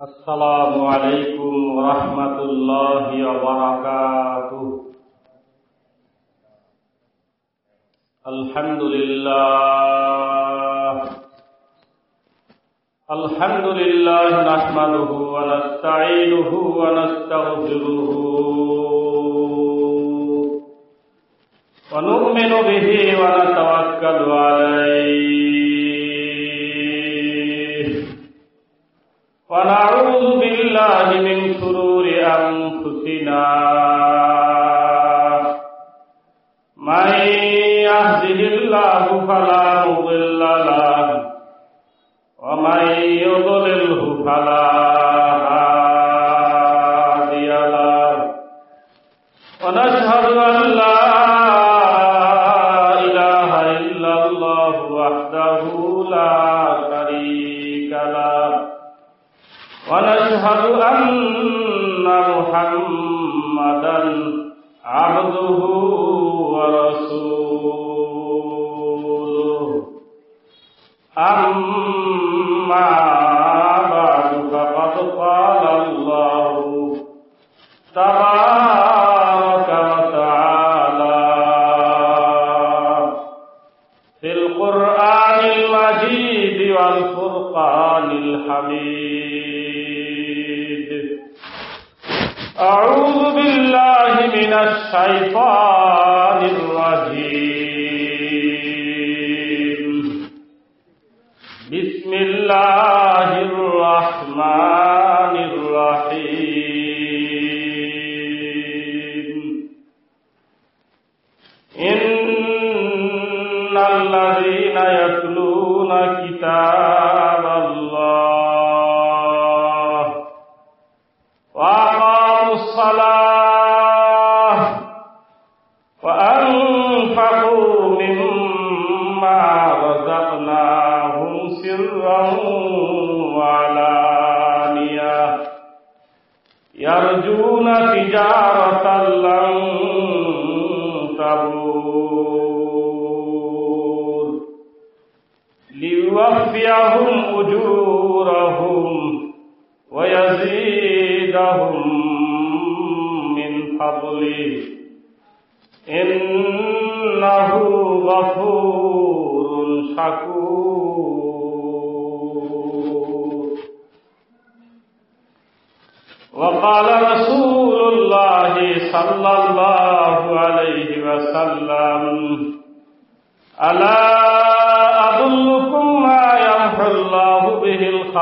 السلام علیکم ورحمۃ اللہ وبرکاتہ الحمد لله. الحمد لله نحمده ونستعينه ونستغفره. ونؤمن به ونتوكل عليه. من شرور أنفسنا من يهده الله فلا مضل له ومن يضلله فلا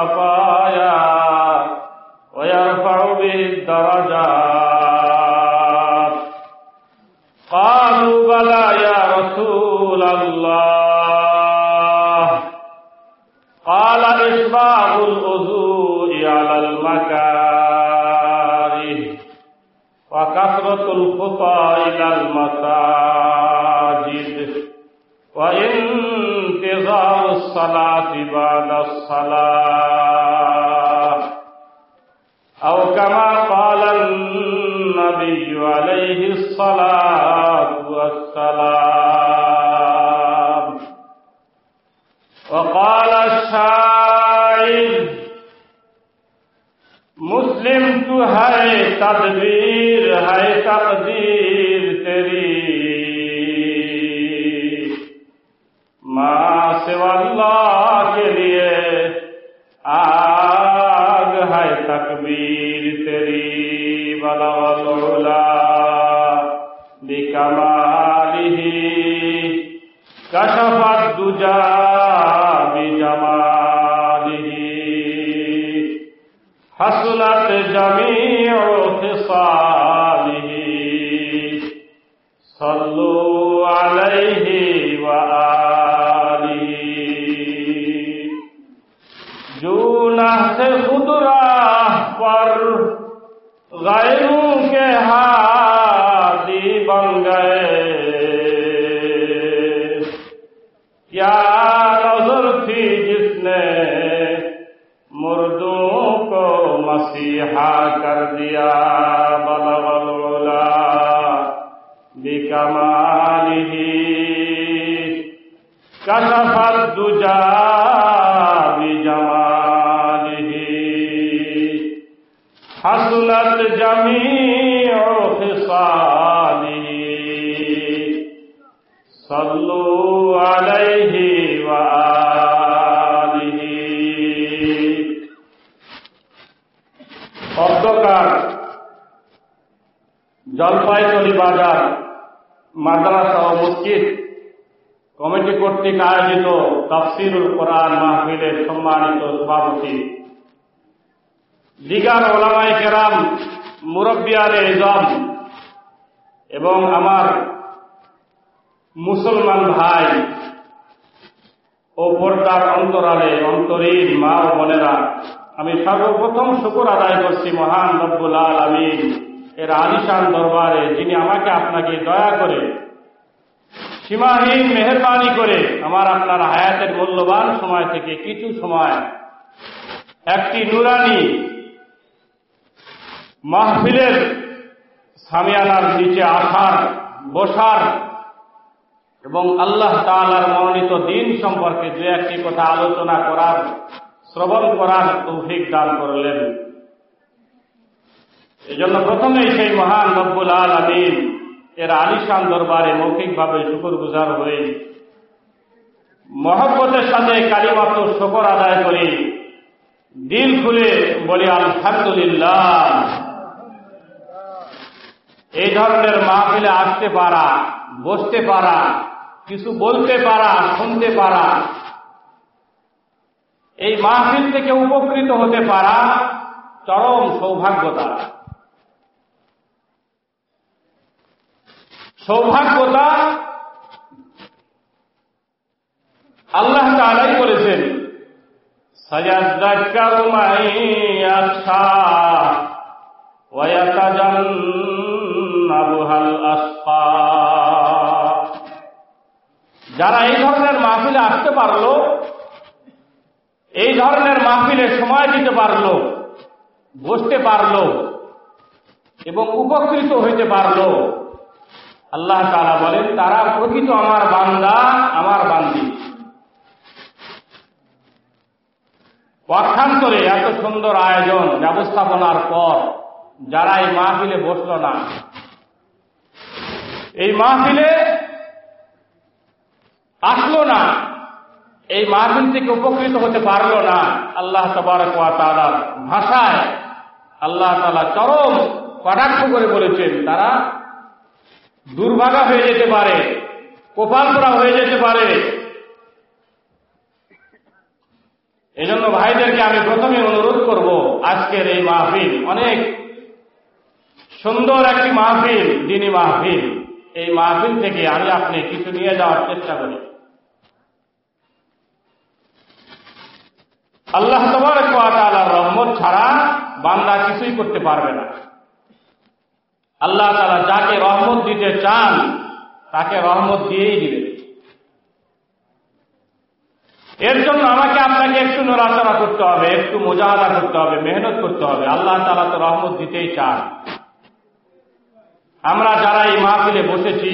الخطايا ويرفع به الدرجات قالوا بلى يا رسول الله. قال إصباح الأذوء على المكاره وكثرة الخطى إلى المساجد. وإنتظار الصلاة بعد الصلاة. Stop the সর্বপ্রথম শুকুর আদায় করছি, মহান রব্বুল আলমিন। এর আলিশান দরবারে, যিনি আমাকে আপনাকে দয়া করে, সীমাহীন মেহরবানি করে আমার আপনার হায়াতের মূল্যবান সময় থেকে কিছু সময় একটি নুরানি মাহফিলের সামিয়ানার নিচে আসার, বসার এবং আল্লাহ তালার মনোনীত দিন সম্পর্কে দু একটি কথা আলোচনা করার শ্রবণ করার তৌফিক দান করলেন। এজন্য প্রথমেই সেই মহান রব্বুল আল আমিন এর আলিশান দরবারে মৌখিকভাবে শুকুর গুজার হয়ে মহব্বতের সাথে কালিমাত শকর আদায় করি। দিল খুলে বলি, আলহামদুলিল্লাহ। এই ধরনের মাহফিলে আসতে পারা, বসতে পারা, কিছু বলতে পারা, শুনতে পারা এই মাহফিল থেকে উপকৃত হতে পারা চরম সৌভাগ্য সৌভাগ্যতা সৌভাগ্যতা আল্লাহ তালাই বলেছেন যারা এই ধরনের মাহফিলে আসতে পারল এই ধরনের মাহফিলে সময় দিতে পারল, বসতে পারল এবং উপকৃত হইতে পারল। আল্লাহ তালা বলেন, তারা প্রকৃত আমার বান্দা, আমার বান্দি। পক্ষান্তরে এত সুন্দর আয়োজন, ব্যবস্থাপনার পর যারা এই মাহফিলে বসল না। এই মাহফিলে আসলো না। এই মাহফিল থেকে উপকৃত হতে পারল না আল্লাহ তালার ভাষায়। আল্লাহ তালা চরম কটাক্ষ করে বলেছেন, তারা দুর্ভাগা হয়ে যেতে পারে কোপালপুরা হয়ে যেতে পারে। এজন্য ভাইদেরকে আমি প্রথমে অনুরোধ করব, আজকের এই মাহফিল অনেক সুন্দর একটি মাহফিল, দিনী মাহফিল। এই মাহফিল থেকে আমি আপনি কিছু নিয়ে যাওয়ার চেষ্টা করি। আল্লাহ তোমার তালার রহমত ছাড়া বান্দা কিছুই করতে পারবে না। আল্লাহ তালা যাকে রহমত দিতে চান, তাকে রহমত দিয়েই দিবে এর জন্য আমাকে আপনাকে একটু নড়াচড়া করতে হবে, একটু মোজাহাদা করতে হবে, মেহনত করতে হবে। আল্লাহ তালা তো রহমত দিতেই চান। আমরা যারা এই মাহফিলে বসেছি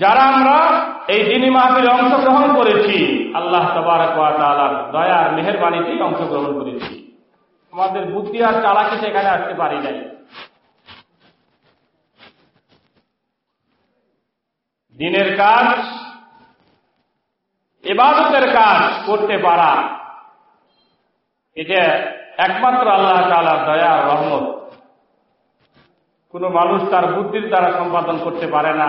যারা আমরা এই দিনী মাহফিলে অংশগ্রহণ করেছি, আল্লাহ তবারক তালার দয়ার মেহরবানিতেই অংশগ্রহণ করেছি। আমাদের বুদ্ধি আর চালাকি সেখানে আসতে পারি নাই। দিনের কাজ এবাদতের কাজ করতে পারা, এটা একমাত্র আল্লাহ তালার দয়া রহমত। কোন মানুষ তার বুদ্ধির দ্বারা সম্পাদন করতে পারে না।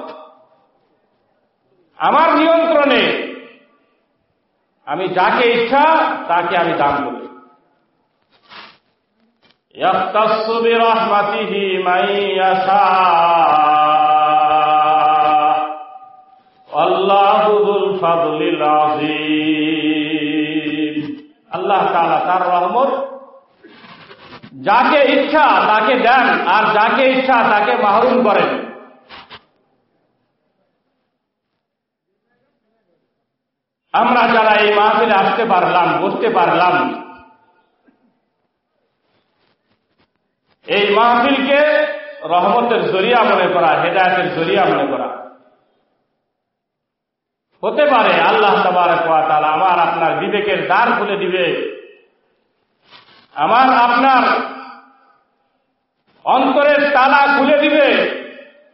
আমার নিয়ন্ত্রণে। আমি যাকে ইচ্ছা, তাকে আমি দান করি। আল্লাহ তালা তার রহমত যাকে ইচ্ছা তাকে দেন, আর যাকে ইচ্ছা তাকে মাহরুম করেন। আমরা যারা এই মাহফিলে আসতে পারলাম, বসতে পারলাম, এই মাহফিলকে রহমতের জরিয়া মনে করা, হেদায়তের জরিয়া মনে করা। হতে পারে আল্লাহ সবার তালা আমার আপনার বিবেকের দ্বার খুলে দিবে। আমার আপনার অন্তরের তালা খুলে দিবে।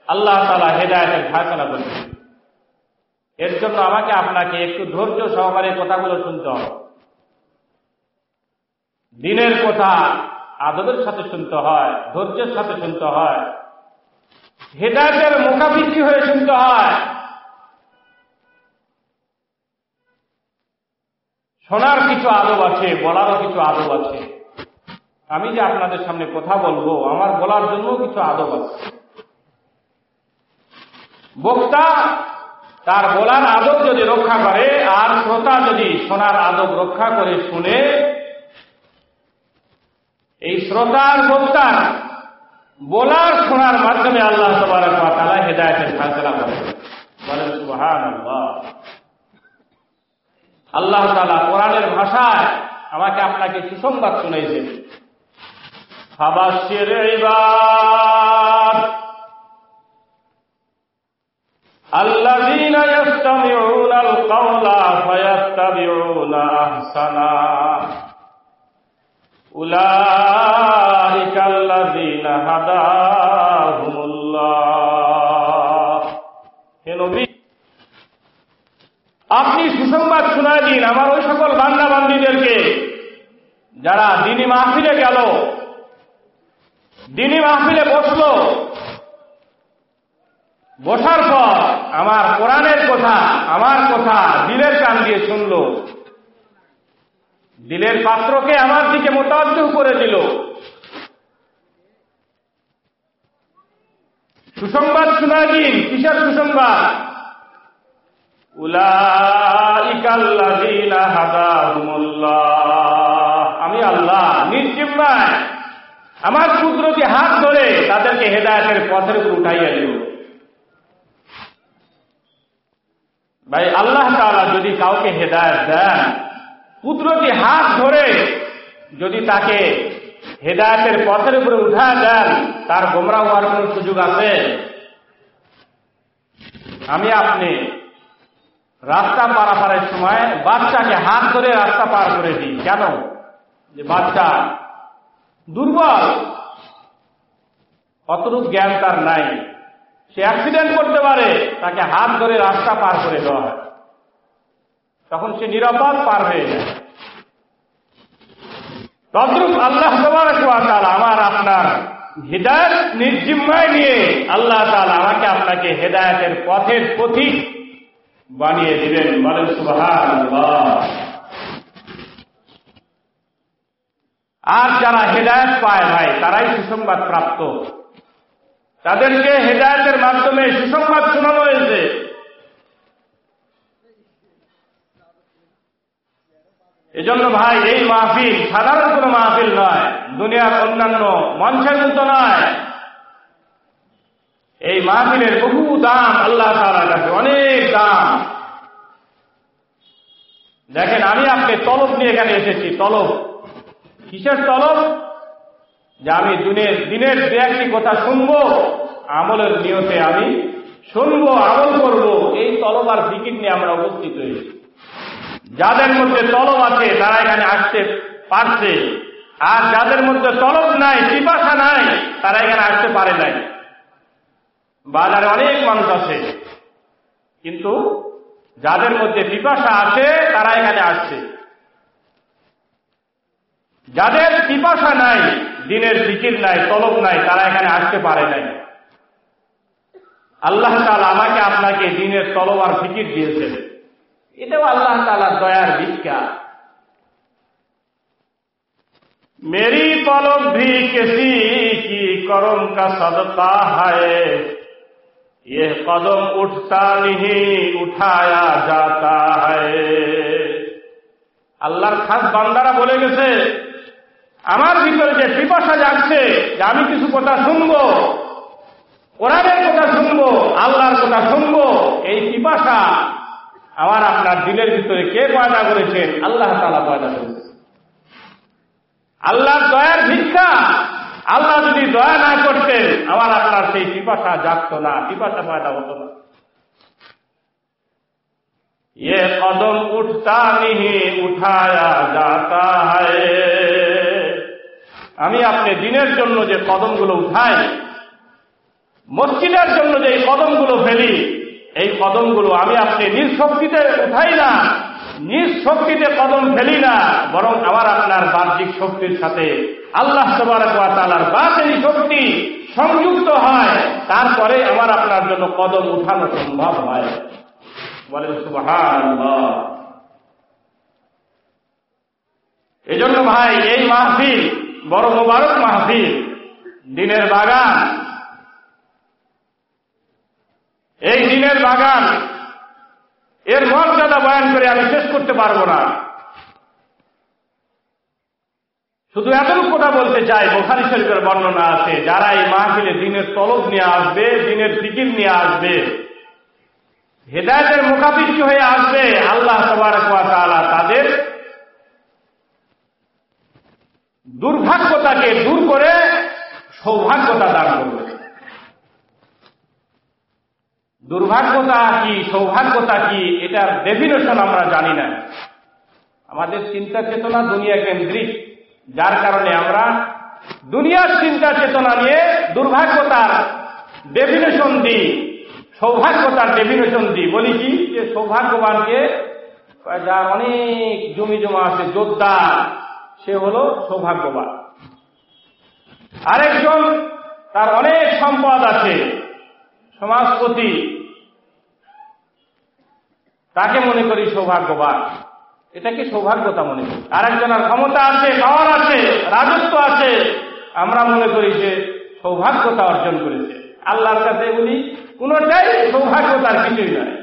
আল্লাহ তালা হেদায়তের ফাঁসলা করবে এর জন্য আমাকে আপনাকে একটু ধৈর্য সহকারে কথাগুলো শুনতে হবে। দিনের কথা আদবের সাথে শুনতে হয়, ধৈর্যের সাথে শুনতে হয়। হেদায়তের মুখাপিক্ষি হয়ে শুনতে হয়। শোনার কিছু আদব আছে, বলারও কিছু আদব আছে। আমি যে আপনাদের সামনে কথা বলব, আমার বলার জন্য কিছু আদব আছে। বক্তা তার বলার আদব যদি রক্ষা করে, আর শ্রোতা যদি শোনার আদব রক্ষা করে শুনে, এই শ্রোতার বক্তার বলার শোনার মাধ্যমে আল্লাহ তালা হেদায়তের ফাঁসলা করে। বলেন সুহান আল্লাহ তালা কোরআনের ভাষায় আমাকে আপনাকে সুসংবাদ শুনেছেন ইবাদ। الذين يستمعون القول فيتبعون أحسنا أولئك الذين هداهم الله হে নবী আপনি সুসংবাদ শোনায় দিন আমার ওই সকল বান্দা বান্দিদেরকে যারা দিনী মাহফিলে গেল দিনী মাহফিলে বসল বসার পর আমার কোরআনের কথা, আমার কথা দিলের কান দিয়ে শুনল। দিলের পাত্রকে আমার দিকে মোতাব্দ করে দিল। সুসংবাদ শোনা দিন, কিসের সুসংবাদ? আমি আল্লাহ নির্জিম্মায় আমার কুদরতি হাত ধরে তাদেরকে হেদায়তের পথের উপর উঠাইয়া দিল। ভাই, আল্লাহ তালা যদি কাউকে হেদায়ত দেন, কুদরতি হাত ধরে যদি তাকে হেদায়তের পথের উপরে উঠা দেন, তার গোমরা হওয়ার কোন সুযোগ আছে? আমি আপনি রাস্তা পারাপারের সময় বাচ্চাকে হাত ধরে রাস্তা পার করে দিই। কেন? যে বাচ্চা দুর্বল। অতরূপ জ্ঞান তার নাই। সে অ্যাক্সিডেন্ট করতে পারে, তাকে হাত ধরে রাস্তা পার করে দেওয়া হয়। তখন সে নিরাপদ পার হয়ে যায়। তদ্রুপ আল্লাহ তালা আমার আপনার হৃদায়ত নির্জিম্মায় নিয়ে আল্লাহ তালা আমাকে আপনাকে হেদায়তের পথের পথিক বানিয়ে দিবেন। বলেন সুবাহান আর যারা হেদায়ত পায় ভাই, তারাই সুসংবাদ প্রাপ্ত। তাদেরকে হেদায়তের মাধ্যমে সুসংবাদ শোনানো হয়েছে। এজন্য ভাই, এই মাহফিল সাধারণ কোন মাহফিল নয়, দুনিয়ার অন্যান্য মঞ্চের মতো নয়। এই মাহফিলের বহু দাম আল্লাহ তালার কাছে, অনেক দাম। দেখেন, আমি আপনি তলব নিয়ে এখানে এসেছি, তলব। কিসের তলব? যে আমি দিনের দিনের দু একটি কথা শুনব, আমলের নিয়তে আমি শুনব, আমল করব, এই তলব আর বিকিট নিয়ে আমরা উপস্থিত হয়েছি। যাদের মধ্যে তলব আছে, তারা এখানে আসতে পারছে। আর যাদের মধ্যে তলব নাই, পিপাসা নাই, তারা এখানে আসতে পারে নাই। বাজারে অনেক মানুষ আছে। কিন্তু যাদের মধ্যে পিপাসা আছে, তারা এখানে আসছে। যাদের পিপাসা নাই দিনের জিকির নাই তলব নাই তারা এখানে আসতে পারে নাই আল্লাহ তালা আমাকে আপনাকে দিনের তলব আর ফিকির দিয়েছেন এটাও আল্লাহ তালার দয়ার ভিক্ষা मेरी तलब भी किसी की करम का सदका है ये कदम उठता नहीं उठाया जाता है আল্লাহর খাস বান্দারা বলে গেছে আমার ভিতরে যে পিপাসা যাচ্ছে যে আমি কিছু কথা শুনবো কোরআনের কথা শুনবো আল্লাহর কথা শুনবো এই পিপাসা আমার আপনার দিলের ভিতরে কে পয়দা করেছেন আল্লাহ তালা পয়দা করেছেন আল্লাহর দয়ার ভিক্ষা আল্লাহ যদি দয়া না করতেন আমার আপনার সেই পিপাসা জাগত না পিপাসা পয়দা হতো না ये कदम उठता नहीं उठाया जाता है আমি আপনি দিনের জন্য যে কদমগুলো উঠাই, মসজিদের জন্য যে কদমগুলো ফেলি, এই কদমগুলো আমি আপনি নিজ শক্তিতে উঠাই না, নিজ শক্তিতে কদম ফেলি না, বরং আমার আপনার বাহ্যিক শক্তির সাথে আল্লাহ তালার বাতেরি শক্তি সংযুক্ত হয়, তারপরে আমার আপনার জন্য কদম উঠানো সম্ভব হয়। বলেন সুবাহান এই জন্য ভাই, এই মাহফিল বড় মোবারক মাহফিল, দিনের বাগান। এই দিনের বাগান, এর মর্যাদা বয়ান করে আমি শেষ করতে পারব না। শুধু এতটুকু কথা বলতে চাই, বোখারি শরীফের বর্ণনা আছে যারা এই মাহফিলে দিনের তলব নিয়ে আসবে, দিনের ফিকির নিয়ে আসবে, হেদায়তের মোকাবিষ্ট হয়ে আসবে, আল্লাহ তালা তাদের দুর্ভাগ্যতাকে দূর করে সৌভাগ্যতা দান করবে। দুর্ভাগ্যতা কি সৌভাগ্যতা কি, এটার ডেফিনেশন আমরা জানি না। আমাদের চিন্তা চেতনা দুনিয়া কেন্দ্রিক, যার কারণে আমরা দুনিয়ার চিন্তা চেতনা নিয়ে দুর্ভাগ্যতার ডেফিনেশন দিই, সৌভাগ্যতার ডেফিনেশন দিই। বলি কি, যে সৌভাগ্যবানকে, যার অনেক জমি জমা আছে যোদ্ধা সে হল সৌভাগ্যবান। আরেকজন, তার অনেক সম্পদ আছে, সমাজপতি। তাকে মনে করি সৌভাগ্যবান। এটাকে সৌভাগ্যতা মনে করি? আরেকজনের ক্ষমতা আছে, পাওয়ার আছে, রাজত্ব আছে। আমরা মনে করি যে সৌভাগ্যতা অর্জন করেছে। আল্লাহর কাছে বলি, কোনটাই সৌভাগ্যতার কিছুই নয়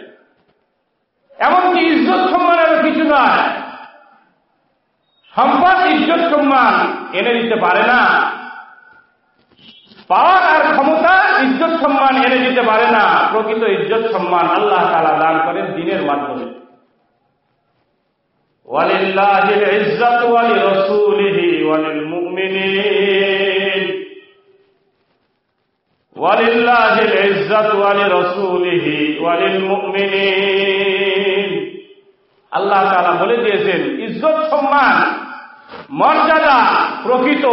এমনকি ইজ্জত সম্মানের কিছু নয় সম্পদ ইজ্জত সম্মান এনে দিতে পারে না। পাওয়ার আর ক্ষমতা ইজ্জত সম্মান এনে দিতে পারে না। প্রকৃত ইজ্জত সম্মান আল্লাহ তালা দান করেন দিনের মাধ্যমে। আল্লাহ তালা বলে দিয়েছেন, ইজ্জত সম্মান মর্যাদা প্রকৃত,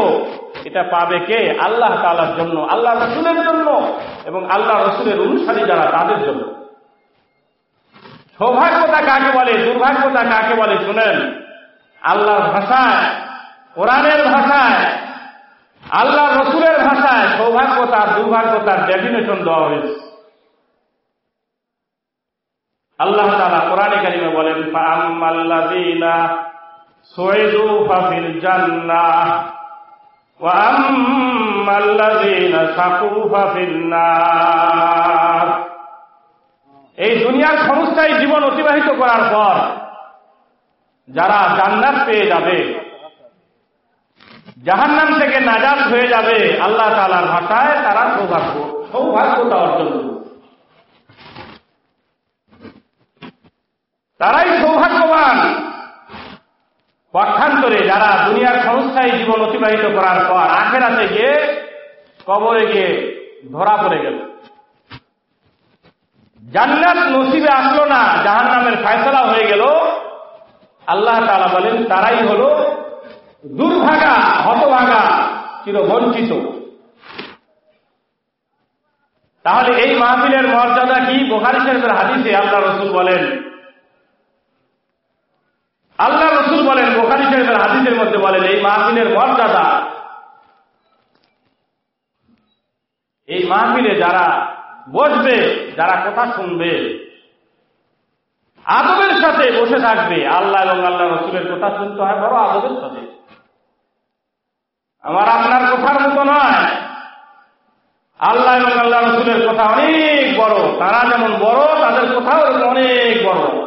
এটা পাবে কে? আল্লাহ তাআলার জন্য, আল্লাহ রসুলের জন্য এবং আল্লাহ রসুলের অনুসারী যারা তাদের জন্য। সৌভাগ্যতা কাকে বলে? দুর্ভাগ্যতা কাকে বলে? শুনেন, আল্লাহর ভাষায়, কোরআনের ভাষায় আল্লাহ রসুলের ভাষায় সৌভাগ্যতার দুর্ভাগ্যতার ডেফিনেশন দেওয়া হয়েছে। আল্লাহ তালা কোরআনে কারিমে বলেন ফাফিল জান্নাহ। ওয়া আম্মাল্লাযীনা শাকু ফাফিন নার। এই দুনিয়ার ক্ষণস্থায়ী জীবন অতিবাহিত করার পর যারা জান্নাত পেয়ে যাবে, জাহান্নাম থেকে নাজাদ হয়ে যাবে আল্লাহ তালার ভাষায় তারা সৌভাগ্য, সৌভাগ্যতা অর্জন করবে। তারাই সৌভাগ্যবান। পক্ষান্তরে যারা দুনিয়ার ক্ষণস্থায়ী জীবন অতিবাহিত করার পর আখেরাতে গিয়ে কবরে গিয়ে ধরা পড়ে গেল। জান্নাত নসিবে আসলো না জাহান নামের ফায়সলা হয়ে গেল। আল্লাহ তালা বলেন, তারাই হল দুর্ভাগা, হতভাগা চির বঞ্চিত তাহলে এই মাহফিলের মর্যাদা কি? বোখারি হাদিসে আল্লাহ রসুল বলেন আল্লাহ রসুল বলেন, বোখারি শরীফের হাদিসের মধ্যে বলেন, এই মাহফিলের মর্যাদা, এই মাহফিলে যারা বসবে, যারা কথা শুনবে, আদবের সাথে বসে থাকবে, আল্লাহ এবং আল্লাহ রসুলের কথা শুনতে হয়, বড় আদবের সাথে। আমার আপনার কথার মতো নয়। আল্লাহ এবং আল্লাহ রসুলের কথা অনেক বড়, তারা যেমন বড়, তাদের কথাও অনেক বড়।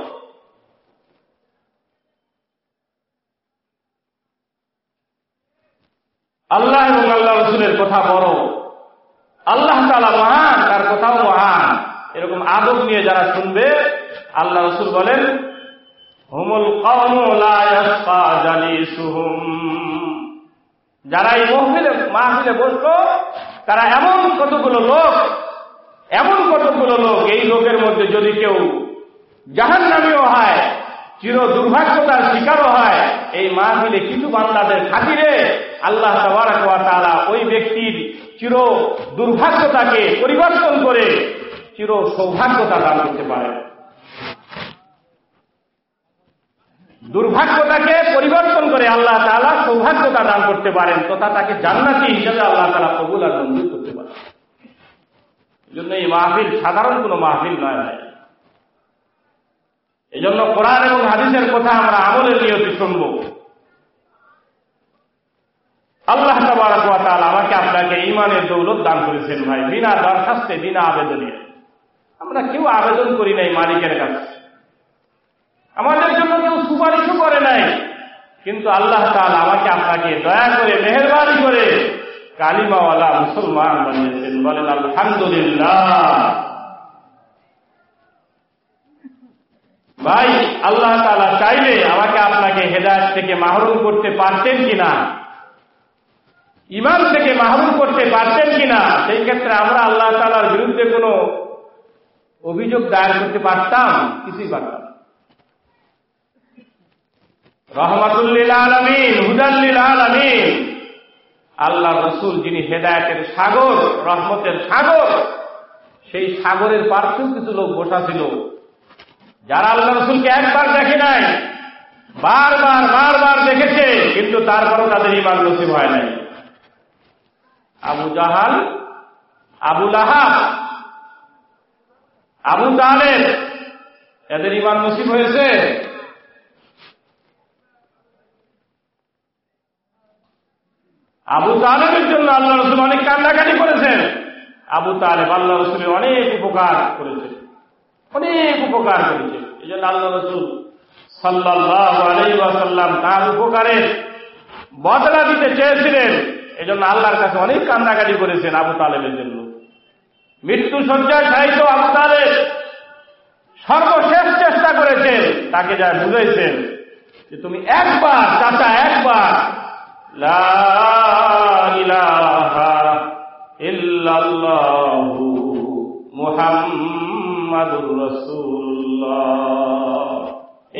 আল্লাহ এবং আল্লাহ রসুলের কথা বড় আল্লাহ তালা মহান, তার কথাও মহান। এরকম আদব নিয়ে যারা শুনবে, আল্লাহ রসুল বলেন, হুমুল যারা এই মহফিলে, মাহফিলে বসল, তারা এমন কতগুলো লোক, এমন কতগুলো লোক, এই লোকের মধ্যে যদি কেউ জাহান নামীয় হয় চির দুর্ভাগ্যতার শিকারও হয়। এই মাহফিলে কিছু বাংলাদের খাতিরে আল্লাহ তালা ওই ব্যক্তির চির দুর্ভাগ্যতাকে পরিবর্তন করে চির সৌভাগ্যতা দান করতে পারে। দুর্ভাগ্যতাকে পরিবর্তন করে আল্লাহ তালা সৌভাগ্যতা দান করতে পারেন, তথা তাকে জান্নাতি হিসেবে আল্লাহ তালা কবুল আর মঞ্জুর করতে পারেন। এই জন্য এই মাহফিল সাধারণ কোনো মাহফিল নয় ভাই। এই জন্য কোরআন এবং হাদিসের কথা আমরা আমলের নিয়তি শুনব। আল্লাহ তাল আমাকে আপনাকে ইমানের দৌলত দান করেছেন ভাই, বিনা দরখাস্তে, বিনা আবেদনে। আমরা কেউ আবেদন করি নাই মালিকের কাছে। আমাদের জন্য কেউ সুপারিশও করে নাই। কিন্তু আল্লাহ তাল আমাকে আপনাকে দয়া করে, মেহরবানি করে কালিমাওয়ালা মুসলমান বানিয়েছেন। বলেন, আলহামদুলিল্লাহ। ভাই, আল্লাহ তালা চাইলে আমাকে আপনাকে হেদায়ত থেকে মাহরুম করতে পারতেন কিনা? ইমান থেকে মাহরুম করতে পারতেন কিনা? সেই ক্ষেত্রে আমরা আল্লাহ তালার বিরুদ্ধে কোনো অভিযোগ দায়ের করতে পারতাম? কিছুই পারতাম আল্লাহ রসুল যিনি হেদায়তের সাগর, রহমতের সাগর, সেই সাগরের পার্শ্বেও কিছু লোক বসা ছিল। যারা আল্লাহ রসুলকে একবার দেখে নাই, বারবার বারবার দেখেছে, কিন্তু তারপরও তাদের ইমান নসিব হয় নাই। আবু জাহাল, আবু লাহাব, আবু তালের এদের ইমান নসিব হয়েছে। আবু তালেবের জন্য আল্লাহ রসুল অনেক কান্নাকাটি করেছেন। আবু তালেব আল্লাহ রসুলের অনেক উপকার করেছে অনেক উপকার করেছে। এই জন্য আল্লাহ রসুল সাল্লাহ আলাইসাল্লাম তার উপকারের বদলা দিতে চেয়েছিলেন। এই জন্য আল্লাহর কাছে অনেক কান্নাকাটি করেছেন আবু তালেবের জন্য। মৃত্যু শয্যায় সাহিত্য আবু তালেব সর্বশেষ চেষ্টা করেছেন, তাকে যা বুঝেছেন যে তুমি একবার, চাচা, একবার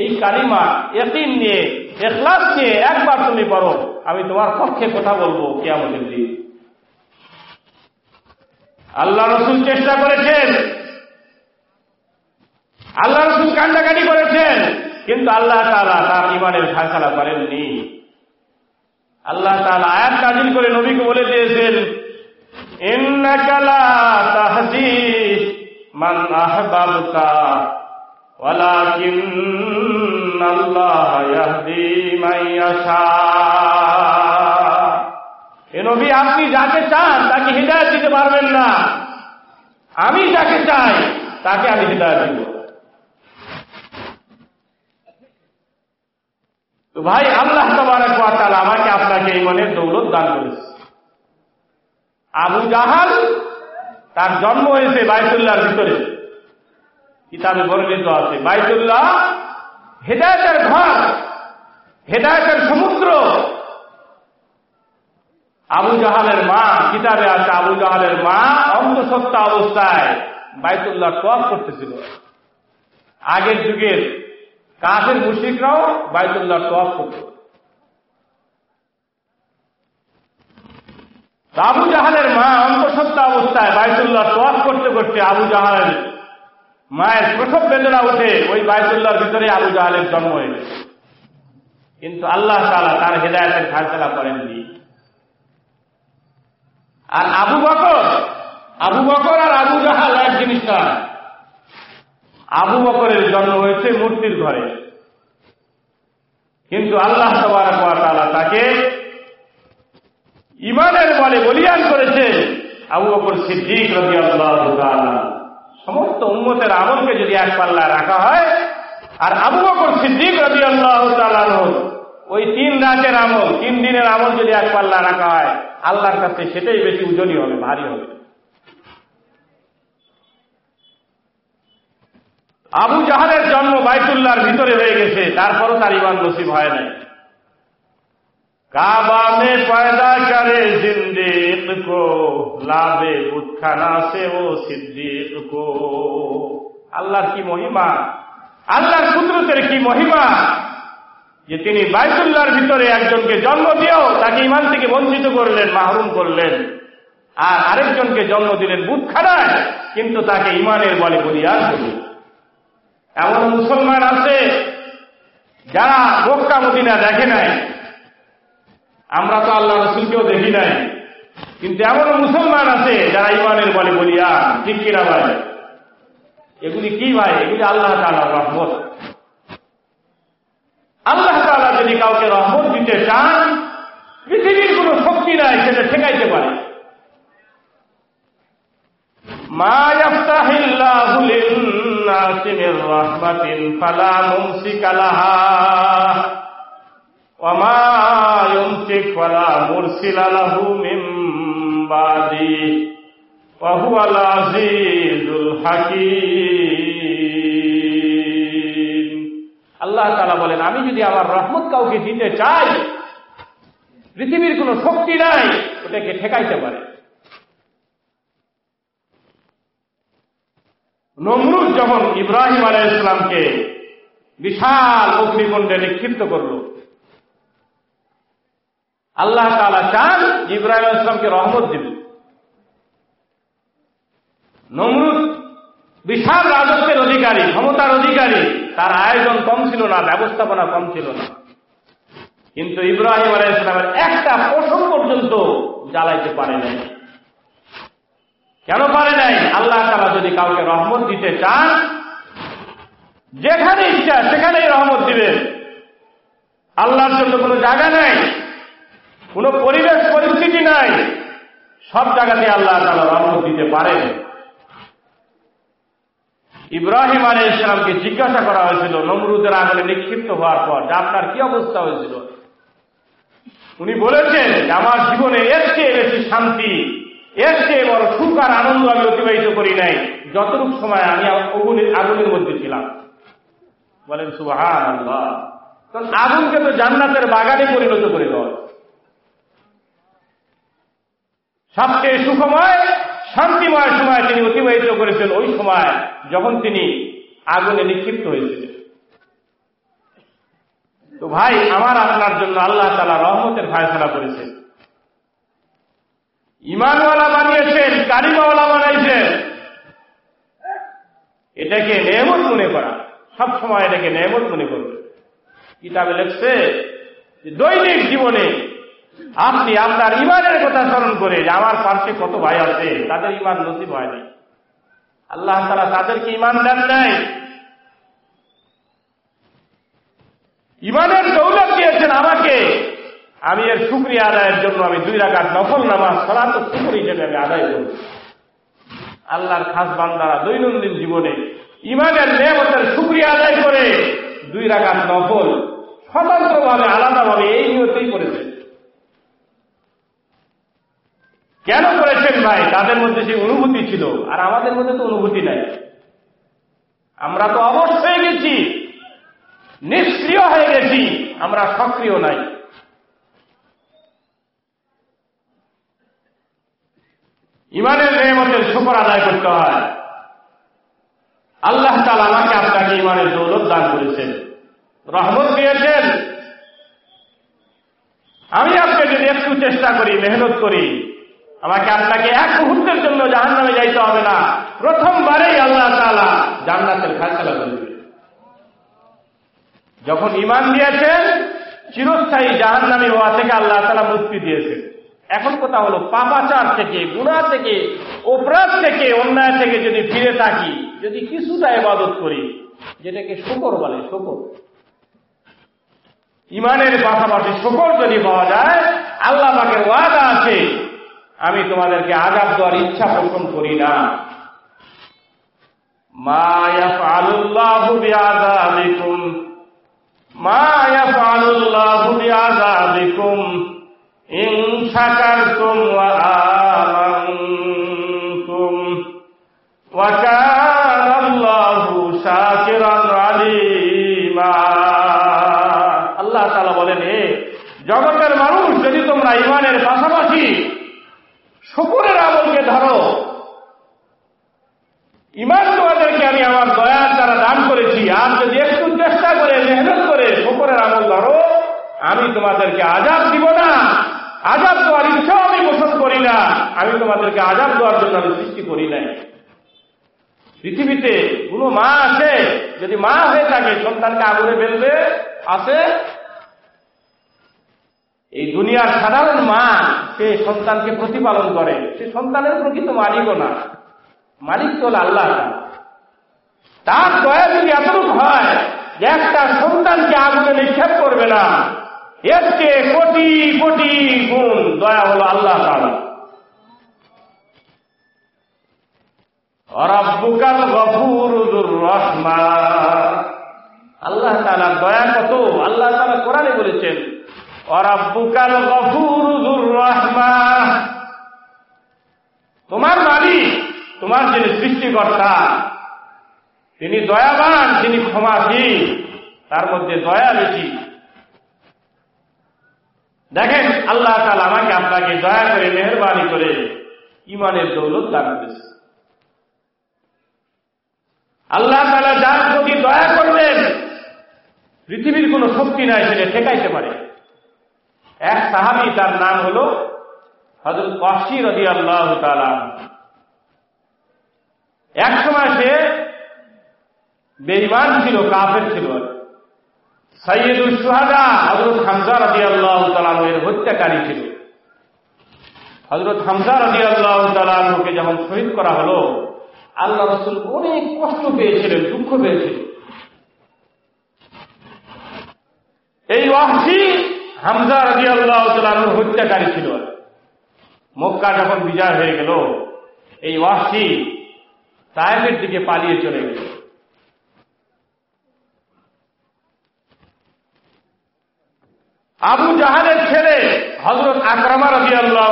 এই কালিমা একিন নিয়ে এখলাস নিয়ে একবার তুমি পড়ো, আমি তোমার পক্ষে কথা বলব কেয়ামতের দিন। আল্লাহ রসুল চেষ্টা করেছেন। আল্লাহ রসুল কান্ডাকাটি করেছেন, কিন্তু আল্লাহ তালা তার ইমানের ফাঁসালা করেননি। আল্লাহ তালা আয়াত কাজিল করে নবীকে বলে দিয়েছেন মান আহবাবতা ولكن الله يهدي من يشاء এ নবী আপনি যাকে চান তাকে হৃদায়ত দিতে পারবেন না আমি যাকে চাই তাকে আমি হৃদায়ত দিব তো ভাই আল্লাহ তালা আমাকে আপনাকে এই মনের দৌলত দান করেছে আবু জাহাল তার জন্ম হয়েছে বাইতুল্লাহর ভিতরে। কিতাবে বর্ণিত আছে, বাইতুল্লাহ হেদায়তের ঘর, হেদায়তের সমুদ্র। আবু জাহালের মা, কিতাবে আছে আবু জাহালের মা অন্ধসত্তা অবস্থায় বাইতুল্লাহ টপ করতেছিল। আগের যুগের কাঠের মুশিকরাও বাইতুল্লাহ টপ করত। আবু জাহালের মা অন্তঃসত্ত্বা অবস্থায় বাইতুল্লাহ টপ করতে করতে আবু জাহালের মায়ের প্রথম বেদনা উঠে ওই বাইতুল্লাহর ভিতরে আবু জাহালের জন্ম হয়েছে কিন্তু আল্লাহ তালা তার হৃদায়তের ফায়সলা করেননি। আর আবু বকর আবু বকর আর আবু জাহাল এক জিনিসটা আবু বকরের জন্ম হয়েছে মূর্তির ঘরে। কিন্তু আল্লাহ তালা তাকে ইমানের বলে বলিয়ান করেছে আবু বকর সিদ্দিক রবি সমস্ত উন্মতের আমলকে যদি এক পাল্লা রাখা হয়, আর আবু বকর সিদ্দিক রবি আল্লাহ ওই তিন রাতের আমল, তিন দিনের আমল যদি এক পাল্লা রাখা হয়, আল্লাহর কাছে সেটাই বেশি ওজনই হবে, ভারী হবে। আবু জাহালের জন্ম বাইতুল্লাহর ভিতরে হয়ে গেছে, তারপরও তার ইমান নসিব হয় নাই। काबा में पैदा करे जिंदीक को लाभे बुतखाना से वो सिद्दीक को আল্লাহর কি মহিমা আল্লাহর কুদরতের কি মহিমা যে তিনি বাইতুল্লাহর ভিতরে একজনকে জন্ম দিয়েও তাকে ইমান থেকে বঞ্চিত করলেন মাহরুম করলেন আর আরেকজনকে জন্ম দিলেন বুটখানায় কিন্তু তাকে ইমানের বলে বলিয়ার করলেন এমন মুসলমান আছে যারা মক্কা মদিনা দেখে নাই আমরা তো আল্লাহ রসুলকেও দেখি নাই। কিন্তু এমন মুসলমান আছে যারা ইমানের বলে বলিয়া ঠিক কিনা ভাই? এগুলি কি ভাই? এগুলি আল্লাহ তালার রহমত। আল্লাহ তালা যদি কাউকে রহমত দিতে চান, পৃথিবীর কোন শক্তি নাই, সেটা ঠেকাইতে পারে। মা ইয়াফতাহিল্লাহু লিন-নাসি মির রাহমাতিন ফালা মুমসিকা লাহা ওয়া মা يمسك فلا مرسل له من بعده وهو العزيز الحكيم আল্লাহ তালা বলেন আমি যদি আমার রহমত কাউকে দিতে চাই পৃথিবীর কোন শক্তি নাই ওটাকে ঠেকাইতে পারে নমরুদ যখন ইব্রাহিম আলাহ ইসলামকে বিশাল অগ্নিকুণ্ডে নিক্ষিপ্ত করলো আল্লাহ তালা চান ইব্রাহিম ইসলামকে রহমত দিবেন নমরুদ বিশাল রাজত্বের অধিকারী, ক্ষমতার অধিকারী, তার আয়োজন কম ছিল না, ব্যবস্থাপনা কম ছিল না। কিন্তু ইব্রাহিম আলাহ ইসলামের একটা পশম পর্যন্ত জ্বালাইতে পারে নাই। কেন পারে নাই? আল্লাহ তালা যদি কাউকে রহমত দিতে চান, যেখানে ইচ্ছা সেখানেই রহমত দিবেন। আল্লাহর জন্য কোনো জায়গা নেই। কোন পরিবেশ, পরিস্থিতি নাই। সব জায়গাতে আল্লাহ তালা রহমত দিতে পারেন। ইব্রাহিম আলী ইসলামকে জিজ্ঞাসা করা হয়েছিল, নমরুদের আগুনে নিক্ষিপ্ত হওয়ার পর যে আপনার কি অবস্থা হয়েছিল? উনি বলেছেন আমার জীবনে এর চেয়ে বেশি শান্তি, এর চেয়ে বড় সুখ আর আনন্দ আমি অতিবাহিত করি নাই। যতটুক সময় আমি অগুনের আগুনের মধ্যে ছিলাম। বলেন সুহান আল্লাহ আগুনকে তো জান্নাতের বাগানে পরিণত করে দেওয়া সবচেয়ে সুখময়, শান্তিময় সময় তিনি অতিবাহিত করেছেন ওই সময় যখন তিনি আগুনে নিক্ষিপ্ত হয়েছিলেন। তো ভাই, আমার আপনার জন্য আল্লাহ তালা রহমতের ফায়সলা করেছেন। ইমানওয়ালা বানিয়েছেন, কারিমাওয়ালা বানাইছেন। এটাকে নেমত মনে করা। সব সময় এটাকে নেমত মনে করবে। কিতাবে লেখছে দৈনিক জীবনে আপনি আপনার ইমানের কথা স্মরণ করে যে আমার পার্শ্বে কত ভাই আছে, তাদের ইমান নসিব হয়নি আল্লাহ তারা তাদেরকে ইমান দেন নাই। ইমানের দৌলত দিয়েছেন আমাকে। আমি এর শুক্রিয়া আদায়ের জন্য আমি দুই রাখার নফল নামাজ, সলাত শুকুর হিসেবে আমি আদায় করব। আল্লাহর খাস বান্দারা দৈনন্দিন জীবনে ইমানের নেমতের শুক্রিয়া আদায় করে দুই রাখার নফল স্বতন্ত্রভাবে, আলাদাভাবে এই নিয়তেই করেছেন। কেন করেছেন ভাই? তাদের মধ্যে যে অনুভূতি ছিল। আর আমাদের মধ্যে তো অনুভূতি নাই। আমরা তো অবশ্য হয়ে গেছি। নিষ্ক্রিয় হয়ে গেছি। আমরা সক্রিয় নাই। ইমানের নেমতের শুকর আদায় করতে হয়। আল্লাহ তাল আমাকে আপনাকে ইমানের দৌলত দান করেছেন। রহমত দিয়েছেন। আমি আপনাকে যদি একটু চেষ্টা করি, মেহনত করি আমাকে আপনাকে এক মুহূর্তের জন্য জাহান নামে যাইতে হবে না। প্রথমবারেই আল্লাহ তালা জান্নাতের ফাঁসলা করবে যখন ইমান দিয়েছেন, চিরস্থায়ী জাহান নামে হওয়া থেকে আল্লাহ তালা মুক্তি দিয়েছেন। এখন কথা হলো, পাপাচার থেকে গুণা থেকে, অপরাধ থেকে, অন্যায় থেকে যদি ফিরে থাকি, যদি কিছুটা ইবাদত করি, যেটাকে শকর বলে, শকর। ইমানের পাশাপাশি শকর যদি পাওয়া যায়, আল্লাহ পাকের ওয়াদা আছে আমি তোমাদেরকে আজাব দেওয়ার ইচ্ছা পোষণ করি না। মা শুকুরের আমলকে ধরো। ইমান তোমাদেরকে আমি আমার দয়ার দ্বারা দান করেছি। আর যদি একটু চেষ্টা করে, মেহনত করে শুকুরের আমল ধরো, আমি তোমাদেরকে আজাদ দিব না। আজাদ দেওয়ার ইচ্ছাও আমি পোষণ করি না। আমি তোমাদেরকে আজাদ দেওয়ার জন্য আমি সৃষ্টি করি নাই। পৃথিবীতে কোনো মা আছে, যদি মা হয়ে থাকে, সন্তানকে আগুনে ফেলবে, আছে? এই দুনিয়ার সাধারণ মা সে সন্তানকে প্রতিপালন করে। সে সন্তানের প্রকৃত মালিকও না। মালিক তো আল্লাহ। তার দয়া যদি এতটুকু হয় যে একটা সন্তানকে আগুনে নিক্ষেপ করবে না, এর চেয়ে কোটি কোটি গুণ দয়া হলো আল্লাহ তালা অরাব্বুকাল গফুরুর রহমা আল্লাহ তালা দয়া কত? আল্লাহ তালা কোরআনে বলেছেন তোমার মালিক, তোমার যিনি সৃষ্টিকর্তা, তিনি দয়াবান, তিনি ক্ষমাশীল, তার মধ্যে দয়া বেশি। দেখেন, আল্লাহ তালা আমাকে আপনাকে দয়া করে, মেহরবানি করে ইমানের দৌলত দান করেছে। আল্লাহ তালা যার প্রতি দয়া করবেন, পৃথিবীর কোন শক্তি নাই, সেটা ঠেকাইতে পারে। এক সাহাবি, তার নাম হল হজরত কাশি রদি আল্লাহ এক সময় সে বেইমান ছিল, কাফের ছিল। সৈয়দুল সুহাদা হজরত হামজা রদি আল্লাহ তালামের হত্যাকারী ছিল। হজরত হামজা রদি আল্লাহ তালামকে যখন শহীদ করা হলো, আল্লাহ রসুল অনেক কষ্ট পেয়েছিলেন, দুঃখ পেয়েছিলেন। এই ওয়াহসি হামজা রদি আল্লাহ হত্যাকারী ছিল। মক্কা যখন বিজয় হয়ে গেল, এই ওয়াহসি সাহেবের দিকে পালিয়ে চলে গেল। আবু জাহানের ছেলে হজরত আকরামা রবি আল্লাহ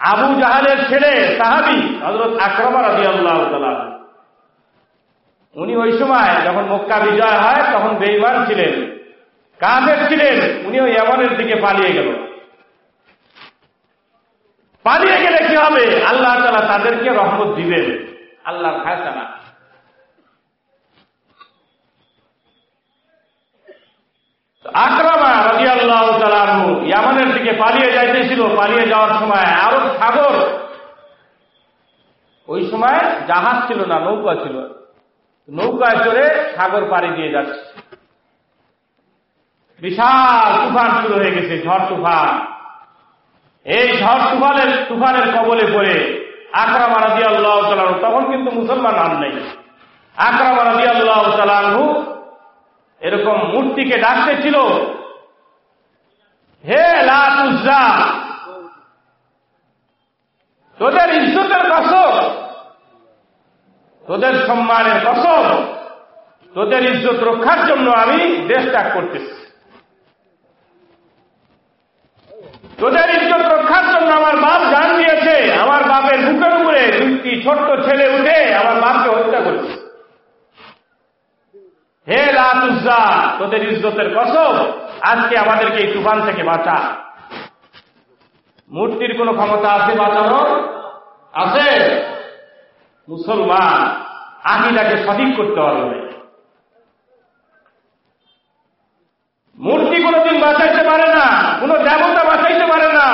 আবু জাহানের ছেলে সাহাবি হজরত আকরামা রবি আল্লাহ উনি ওই সময় যখন মক্কা বিজয় হয়, তখন বেইমান ছিলেন। কাদের ছিলেন? উনি ওই এমনের দিকে পালিয়ে গেল। পালিয়ে গেলে কি হবে? আল্লাহ তালা তাদেরকে রহমত দিবেন। আল্লাহর ফায়সানা আক্রামা রাজি আল্লাহ ইয়ামানের দিকে পালিয়ে যাইতেছিল। পালিয়ে যাওয়ার সময় আরব সাগর। ওই সময় জাহাজ ছিল না, নৌকা ছিল। নৌকায় চড়ে সাগর পাড়ি দিয়ে যাচ্ছে। বিশাল তুফান শুরু হয়ে গেছে, ঝড় তুফান। এই ঝড় তুফানের তুফানের কবলে পড়ে আকরামা রাজি আল্লাহ তালু তখন কিন্তু মুসলমান হন নেই। আকরামা রাজি আল্লাহ তালু এরকম মূর্তিকে ডাকতেছিল হে লাতুজা তোদের ইজ্জতের কসম, তোদের সম্মানের কসম, তোদের ইজ্জত রক্ষার জন্য আমি দেশ ত্যাগ করতেছি। তোদের ইজ্জত রক্ষার জন্য আমার বাপ জান দিয়েছে। আমার বাপের বুকের উপরে দুইটি ছোট্ট ছেলে উঠে আমার বাপকে হত্যা করেছে। হে লাতুজা তোদের ইজ্জতের কসম, আজকে আমাদেরকে এই তুফান থেকে বাঁচা। মূর্তির কোন ক্ষমতা আছে বাঁচানোর? আছে। মুসলমান, আকিদাকে সঠিক করতে পারবে মূর্তি কোনদিন বাঁচাইতে পারে না, কোন দেবতা বাঁচাইতে পারে না।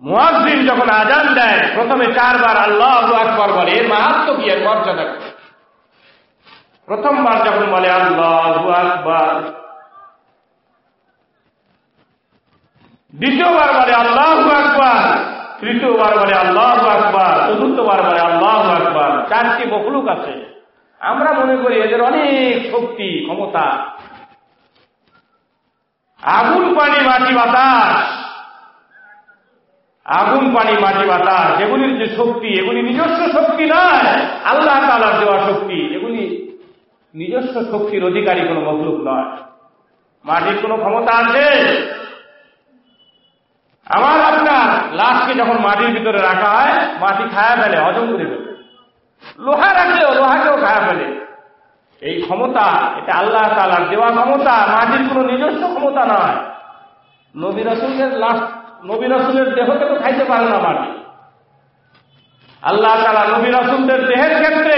মুয়াজ্জিন যখন আজান দেয়, প্রথমে চারবার আল্লাহ আকবর বলে, এর মাহাত্ম কি? এর মর্যাদা প্রথমবার যখন বলে, আল্লাহ আকবর। দ্বিতীয়বার বলে, আল্লাহ আকবর। তৃতীয়বার বলে, আল্লাহ আকবর। চতুর্থবার বলে, আল্লাহ আকবর। চারটি মখলুক আছে। আমরা মনে করি এদের অনেক শক্তি, ক্ষমতা। আগুন, পানি, মাটি, বাতাস। আগুন, পানি, মাটি, বাতাস, এগুলির যে শক্তি, এগুলি নিজস্ব শক্তি নয়। আল্লাহ তালার দেওয়া শক্তি, এগুলি নিজস্ব শক্তির অধিকারী কোনো মতলুক নয়। মাটির কোনো ক্ষমতা আছে? আমার আপনার লাশকে যখন মাটির ভিতরে রাখা হয়, মাটি খায়া ফেলে, হজম করে ফেলে। লোহা রাখলেও লোহাকেও খায়া ফেলে এই ক্ষমতা, এটা আল্লাহ তালার দেওয়া ক্ষমতা, মাটির কোনো নিজস্ব ক্ষমতা নয়। নবী রাসুলের লাশ নবী রাসুলের দেহকে তো খাইতে পারে না মাটি। আল্লাহ তালা নবী রাসুলদের দেহের ক্ষেত্রে,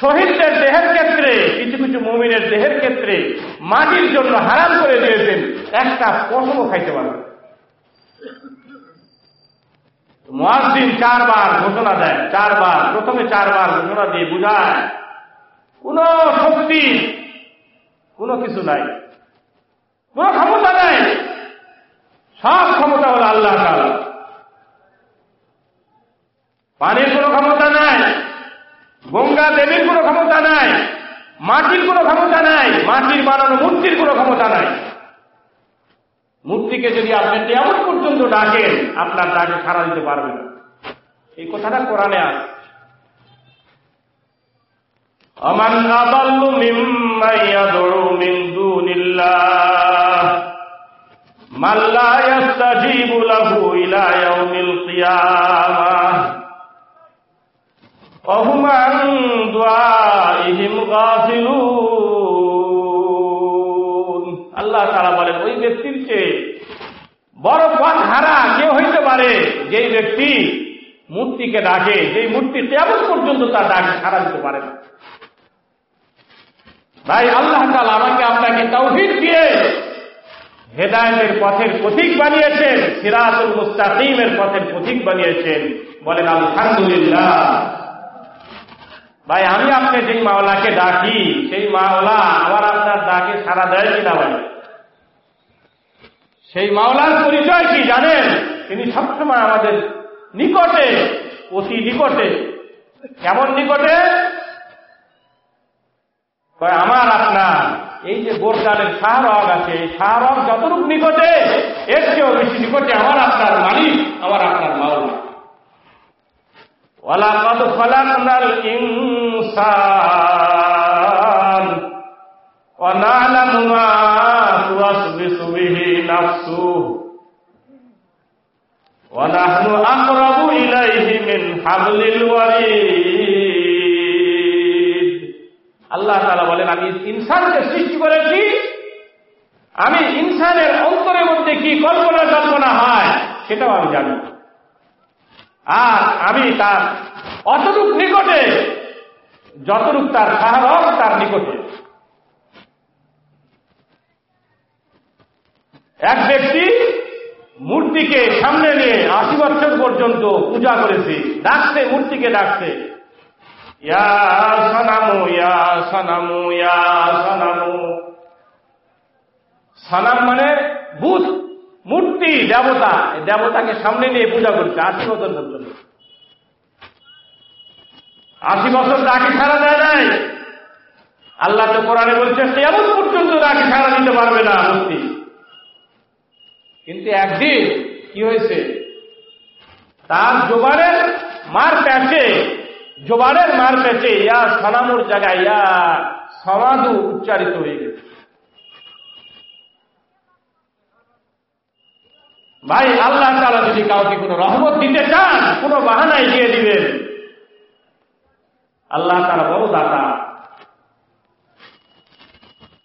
শহীদদের দেহের ক্ষেত্রে, কিছু কিছু মমিনের দেহের ক্ষেত্রে মাটির জন্য হারাম করে দিয়েছেন। একটা পশমও খাইতে পারবে না। চারবার ঘোষণা দেয়, চারবার, প্রথমে চারবার ঘোষণা দিয়ে বুঝায়, কোন শক্তি, কোনো কিছু নাই। কোন ক্ষমতা নাই। সব ক্ষমতা হলো আল্লাহ পানির কোনো ক্ষমতা নাই, গঙ্গা দেবীর কোনো ক্ষমতা নাই, মাটির কোনো ক্ষমতা নাই, মাটির বানানো মূর্তির কোনো ক্ষমতা নাই। মুক্তিকে যদি আপনি তেমন পর্যন্ত ডাকেন, আপনার ডাকে সারা দিতে পারবেন এই কথাটা কোরআনে আছে। মিম্মাইয়া অহুমান দুআইহিম গাছিলু আল্লাহ তারা বলেন, ওই ব্যক্তির চেয়ে বড় পথ হারা কেউ হইতে পারে? যেই ব্যক্তি মূর্তিকে ডাকে, যেই মূর্তি তেমন পর্যন্ত তার ডাকে সারা দিতে পারে না। ভাই, আল্লাহ তালা আমাকে আপনাকে তৌহিদ দিয়ে হেদায়তের পথের পথিক বানিয়েছেন, সিরাতুল মুস্তাকিমের পথের পথিক বানিয়েছেন। বলেন, আলহামদুলিল্লাহ। ভাই, আমি আপনি যেই মাওলাকে ডাকি, সেই মাওলা আমার আপনার ডাকে সারা দেয় কিনা ভাই? সেই মাওলার পরিচয় কি জানেন? তিনি সবসময় আমাদের নিকটে, অতি নিকটে। কেমন নিকটে? আমার আপনার, এই যে বোরদানের শাহরগ আছে, এই শাহরগ যতটুক নিকটে, এর চেয়েও বেশি নিকটে আমার আপনার মালিক, আমার আপনার মাওলা। ওয়ালাকাদ খলাকনাল ইনসান, ওয়া নালামু মা তুওয়াসবিসু বিহি। نفسه ونحن أقرب إليه من حبل الوريد আল্লাহ তাআলা বলেন আমি ইনসানকে সৃষ্টি করেছি আমি ইনসানের অন্তরের মধ্যে কি কল্পনা কল্পনা হয় সেটাও আমি জানি আর আমি তার অতটুক নিকটে যতটুক তার সাহারক তার নিকটে এক ব্যক্তি মূর্তিকে সামনে নিয়ে আশি বছর পর্যন্ত পূজা করেছে, ডাকছে, মূর্তিকে ডাকছে। সানামু সানামু সানামু। সানাম মানে ভূত মূর্তি, দেবতা। দেবতাকে সামনে নিয়ে পূজা করছে আশি বছর পর্যন্ত। আশি বছর ডাকে সারা দেয় নাই। আল্লাহ তো কোরআনে বলছে এমন পর্যন্ত ডাকে সারা দিতে পারবে না মূর্তি। কিন্তু একদিন কি হয়েছে? তার জোবারের মার প্যাচে জোবারের মার প্যাচে ইয়া সনামুর জায়গায় ইয়া সমাধু উচ্চারিত হয়ে গেছে। ভাই, আল্লাহ তালা যদি কাউকে কোনো রহমত দিতে চান, কোনো বাহানায় দিয়ে দিবেন। আল্লাহ তারা বড় দাতা।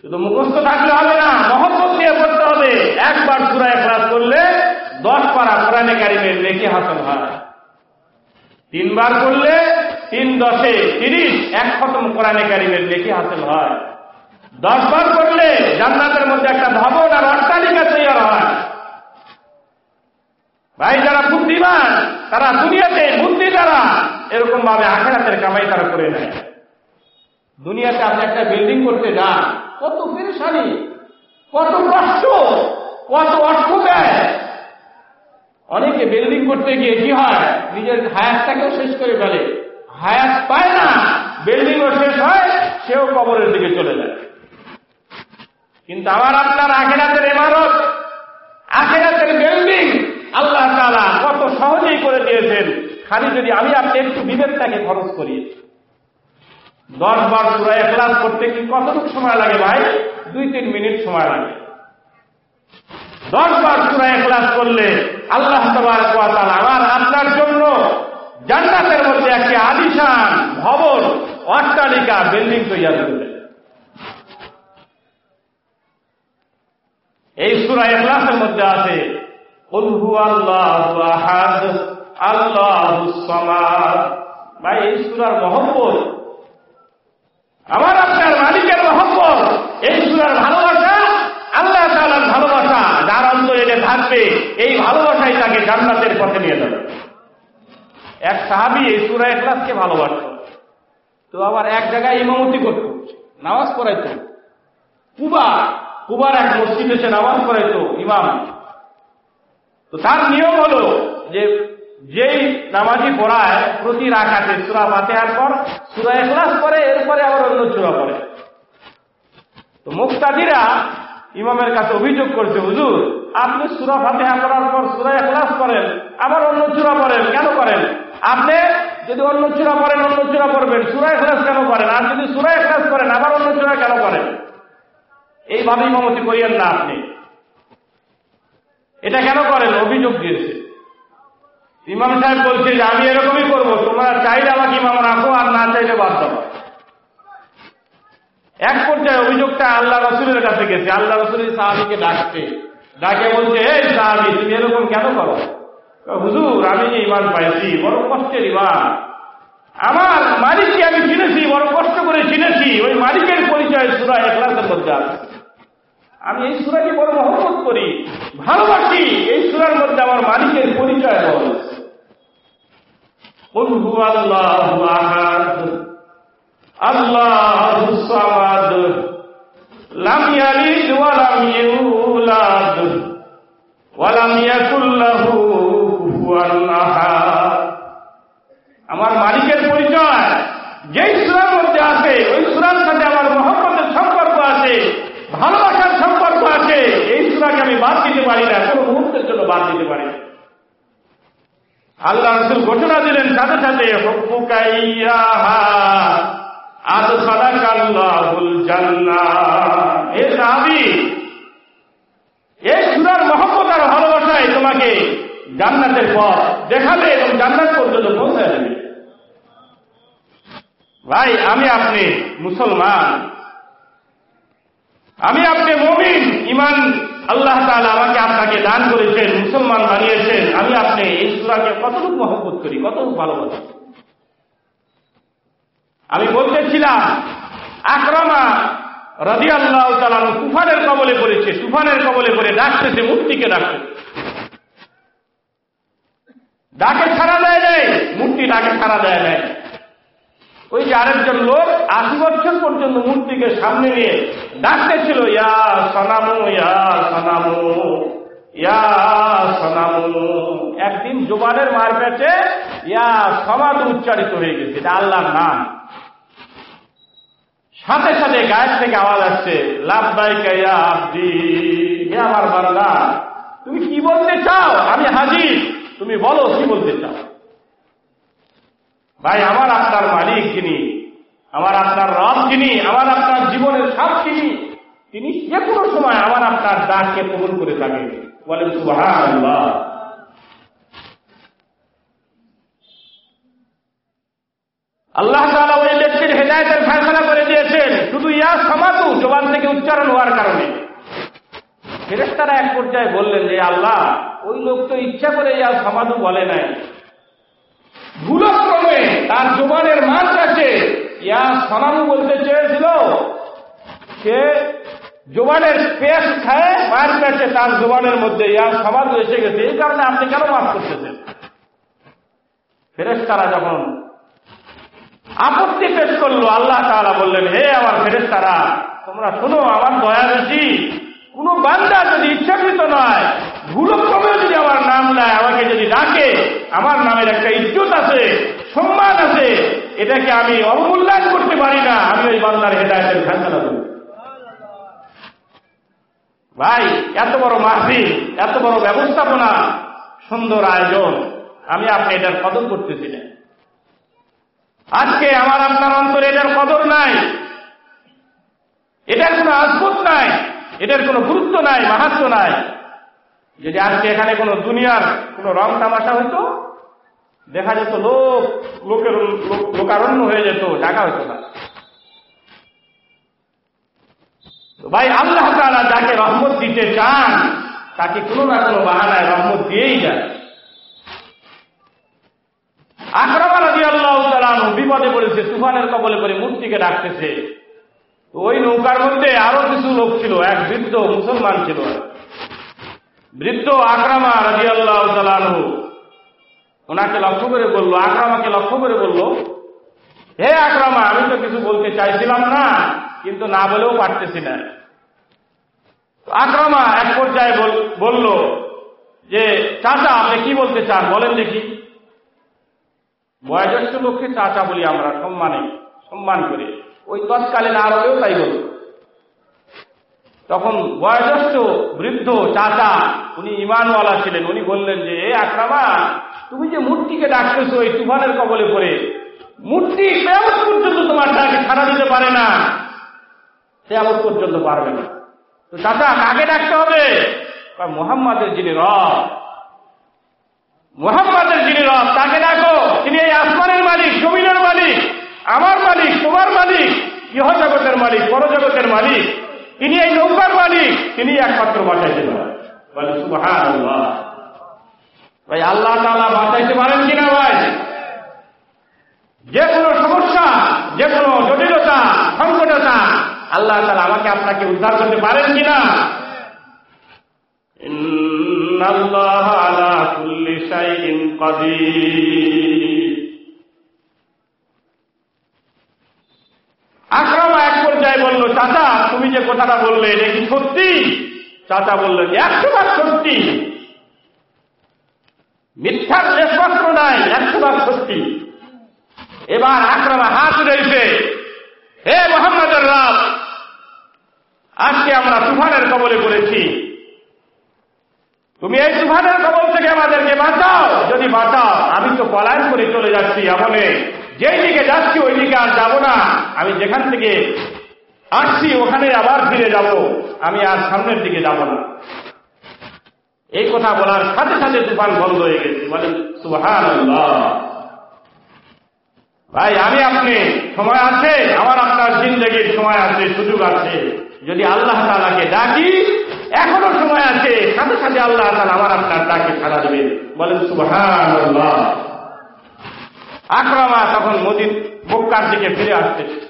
শুধু মুখস্থ থাকলে হবে না, মহব্বত দিয়ে পড়তে হবে। একবার সূরা ইখলাস করলে দশ পারা কোরআনে কারিমের নেকি হাসল হয়। তিনবার করলে তিন দশে তিরিশ এক খতম কোরআনে কারিমের নেকি হাসিল হয়। দশ বার করলে জান্নাতের মধ্যে একটা ভবন আর অট্টালিকা তৈরি হয়। ভাই, যারা বুদ্ধিমান, তারা দুনিয়াতে বুদ্ধি দ্বারা এরকম ভাবে আখেরাতের কামাই তারা করে নেয়। দুনিয়াতে আপনি একটা বিল্ডিং করতে যান কত পেরেশানি কত কষ্ট কত অর্থ ব্যয়। অনেকে বিল্ডিং করতে গিয়ে কি হয়, নিজের হায়াতটাকেও শেষ করে ফেলে। হায়াত পায় না বিল্ডিংও শেষ হয়, সেও কবরের দিকে চলে যায়। কিন্তু আমার আপনার আখেরাতের ইমারত আখেরাতের বিল্ডিং আল্লাহ তালা কত সহজেই করে দিয়েছেন। খালি যদি আমি আপনি একটু বিবেকটাকে খরচ করি। দশ বার সুরায় ক্লাস করতে কি কতটুকু সময় লাগে ভাই? দুই, তিন মিনিট সময় লাগে। দশ বার সুরায় ক্লাস করলে আল্লাহ তোমার আমার আপনার জন্য জান্নাতের মধ্যে একটি আলিশান, ভবন, অট্টালিকা, বিল্ডিং তৈরি করবে এই সুরা এখলাসের মধ্যে আছে উলহু আল্লাহ আল্লাহ ভাই, এই সুরার মহব্বত আমার আপনার মালিকের মহব্বত। এই সুরার ভালোবাসা, আল্লাহ তালার ভালোবাসা, যার অন্তরে থাকবে, এই ভালোবাসাই তাকে জান্নাতের পথে নিয়ে যাবে। এক সাহাবি এই সুরা এখলাসকে ভালোবাসত। তো আবার এক জায়গায় ইমামতি করত, নামাজ পড়াইত। কুবা, কুবার এক মসজিদ এসে নামাজ পড়াইত ইমাম। তো তার নিয়ম হলো যে যেই নামাজি পড়ায় প্রতি রাখাতে সুরা ফাতেহার পর, সুরা এখলাস করে এরপরে আবার অন্য চূড়া পড়ে। তো মুক্তাদিরা ইমামের কাছে অভিযোগ করছে, হুজুর, আপনি সুরা ফাতেহা করার পর সুরা এখলাস করেন আবার অন্য চূড়া পড়েন, কেন করেন আপনি যদি অন্য চূড়া পড়েন, অন্য চূড়া পড়বেন, সুরা এখলাস কেন করেন আর যদি সুরা এখলাস করেন আবার অন্য চূড়া কেন করেন এইভাবে ইমামতি করিয়েন না আপনি। এটা কেন করেন? অভিযোগ দিয়েছে। ইমাম সাহেব বলছে যে, আমি এরকমই করব। তোমরা চাইলে আমাকে ইমাম রাখো, আর না চাইলে বাদ দাও। এক পর্যায়ে অভিযোগটা আল্লাহ রসুলের কাছে গেছে। আল্লাহ রসুল সাহাবিকে ডাকতে ডাকে বলছে, এই সাহাবি, তুমি এরকম কেন করো? হুজুর, আমি যে ইমান পাইছি, বড় কষ্টের ইমান আমার মালিককে আমি চিনেছি, বড় কষ্ট করে চিনেছি। ওই মালিকের পরিচয় সুরা এখলাসের মধ্যে আছে। আমি এই সুরাকে বড় মহব্বত করি, ভালোবাসি। এই সুরার মধ্যে আমার মালিকের পরিচয় আমার মালিকের পরিচয়, যেই সুরার মধ্যে আছে, ওই সুরার সাথে আমার মহব্বতের সম্পর্ক আছে, ভালোবাসার সম্পর্ক আছে, এই সুরাকে আমি বাদ দিতে পারি না, কোনো মুহূর্তের জন্য বাদ দিতে পারি না। আল্লাহ রসুল ঘোষণা দিলেন, সাথে সাথে আদ সাদাকাল্লাহুল জান্নাহ। এ সাহাবী এই সুরার মহব্বত আর ভালোবাসায় তোমাকে জান্নাতের পথ দেখাবে এবং জান্নাত পর্যন্ত পৌঁছায় দেবে। ভাই, আমি আপনি মুসলমান। আমি আপনি মমিন ইমান আল্লাহ তাআলা আমাকে আপনাকে দান করেছেন, মুসলমান বানিয়েছেন। আমি আপনি এই সুরাকে কতটুকু মহব্বত করি, কতটুকু ভালোবাসি? আমি বলতেছিলাম, আক্রমা রাজি আল্লাহ তালান তুফানের কবলে পড়েছে, তুফানের কবলে পড়ে ডাকতেছে মূর্তিকে ডাকতেছে ডাকে ছাড়া দেয় নেই মূর্তি ডাকে ছাড়া দেয় নেই। ওই যে আরেকজন লোক আশি বছর পর্যন্ত মূর্তিকে সামনে নিয়ে ডাকতেছিল ইয়া সনামু ইয়া সনামু ইয়া সনামু। একদিন জোবানের মার পেটে ইয়া সমাজ উচ্চারিত হয়ে গেছে, এটা আল্লাহর নাম। সাথে সাথে গায়ের থেকে আওয়াজ আসছে লাভবাইকা ইয়া আব্দি, হে আমার বান্দা, তুমি কি বলতে চাও? আমি হাজির। তুমি বলো কি বলতে চাও? ভাই, আমার আপনার মালিক যিনি, আমার আপনার রব যিনি, আমার আপনার জীবনের সব যিনি, তিনি যে কোনো সময় আমার আপনার ডাককে কবুল করে থাকেন। বলেন সুহান আল্লাহ তালা ওই ব্যক্তির হেদায়তের ফেসলা করে দিয়েছেন। শুধু ইয়া সমাতু, জবান থেকে উচ্চারণ হওয়ার কারণে। ফেরেস্তারা এক পর্যায়ে বললেন যে, আল্লাহ, ওই লোক তো ইচ্ছা করে ইয়া সমাধু বলে নাই। ভুলক্রমে তার জোবানের মান কাছে ইয়া সনামু বলতে চেয়েছিল, সে জোবানের পেশ খায়, মার কাছে তার জোবানের মধ্যে ইয়া সমাধু এসে গেছে। এই কারণে আপনি কেন মাফ করতেছেন? ফেরেস তারা যখন আপত্তি পেশ করল, আল্লাহ তারা বললেন, হে আমার ফেরেশতারা, তোমরা শোনো, আমার দয়া বেশি কোন বান্দা যদি ইচ্ছাকৃত নয় ভুলক্রমেও যদি আমার নাম নেয়, আমাকে যদি ডাকে, আমার নামের একটা ইজ্জত আছে, সম্মান আছে, এটাকে আমি অবমূল্যায়ন করতে পারি না, আমি ওই বাংলার হেদায়তের ফেসলা করি ভাই, এত বড় মাহফিল, এত বড় ব্যবস্থাপনা, সুন্দর আয়োজন, আমি আপনি এটার কদর করতেছি না। আজকে আমার আপনার অন্তরে এটার কদর নাই। এটার কোনো আজবত নাই, এটার কোনো গুরুত্ব নাই মাহাত্ম নাই। যদি আজকে এখানে কোনো দুনিয়ার কোনো রং তামাশা হইতো, দেখা যেত লোক, লোকের লোক- লোকারণ্য হয়ে যেত ডাকা হইতো না। ভাই, আল্লাহ তাআলা যাকে রহমত দিতে চান, তাকে কোনো না কোনো বাহানায় রহমত দিয়েই যায়। আক্রমণ রাজি আল্লাহ বিপদে পড়েছে, তুফানের কবলে করে মূর্তিকে ডাকতেছে। ওই নৌকার মধ্যে আরও কিছু লোক ছিল, এক বৃদ্ধ মুসলমান ছিল। বৃদ্ধ আক্রামা রাজি আল্লাহ ওনাকে লক্ষ্য করে বলল, আক্রামাকে লক্ষ্য করে বলল, হে আক্রামা, আমি তো কিছু বলতে চাইছিলাম না, কিন্তু না বলেও পারতেছি না। আক্রামা এক পর্যায়ে বল- বলল যে, চাচা, আপনি কি বলতে চান? বলেন দেখি। বয়োজ্যেষ্ঠ লোককে চাচা বলি আমরা সম্মানে, সম্মান করে। ওই তৎকালীন আরবেও তাই বল তখন বয়োজ্যেষ্ঠ বৃদ্ধ চাচা, উনি ইমানওয়ালা ছিলেন, উনি বললেন যে, এ আক্রামা, তুমি যে মূর্তিকে ডাকতেছো ওই তুফানের কবলে পড়ে, মূর্তি কেমন পর্যন্ত তোমার ডাকে ছাড়া দিতে পারে না কেমন পর্যন্ত পারবে না। তো চাচা, কাকে ডাকতে হবে? মোহাম্মদের যিনি রব। মোহাম্মদের যিনি রব, তাকে ডাকো, তিনি এই আসমানের মালিক, জমিনের মালিক আমার মালিক তোমার মালিক ইহ জগতের মালিক পরজগতের মালিক তিনি এই নৌকার মালিক তিনি একমাত্র বাঁচাইতে পারেন বলে ভাই, আল্লাহ তালা বাঁচাইতে পারেন কিনা ভাই? যে কোনো সমস্যা, যে কোনো জটিলতা, সংকটতা, আল্লাহ তালা আমাকে আপনাকে উদ্ধার করতে পারেন কিনা? আক্রমা এক বলল, চাচা, তুমি যে কথাটা বললে, এটা কি সত্যি? চাচা বললেন, একশো ভাগ সত্যি। মিথ্যার লেশমাত্র নাই, একশো ভাগ সত্যি। এবার আক্রমা হাত রয়েছে হে মোহাম্মদের রাব, আজকে আমরা তুফানের কবলে পড়েছি। তুমি এই তুফানের কবল থেকে আমাদেরকে বাঁচাও। যদি বাঁচাও, আমি তো পলায়ন করে চলে যাচ্ছি এমনে যেই দিকে যাচ্ছি ওই দিকে আর যাব না। আমি যেখান থেকে আসছি, ওখানে আবার ফিরে যাব। আমি আর সামনের দিকে যাব না। এই কথা বলার সাথে সাথে তুফান বন্ধ হয়ে গেছে। বলেন সুহান ভাই, আমি আপনি। সময় আছে? আমার আপনার জিন্দগির সময় আছে, সুযোগ আছে। যদি আল্লাহ তালাকে ডাকি, এখনও সময় আছে। সাথে সাথে আল্লাহ তালা আমার আপনার ডাকে সারা দেবেন। বলেন সুবহান আক্রমা তখন মদিন মক্কার দিকে ফিরে আসতেছে।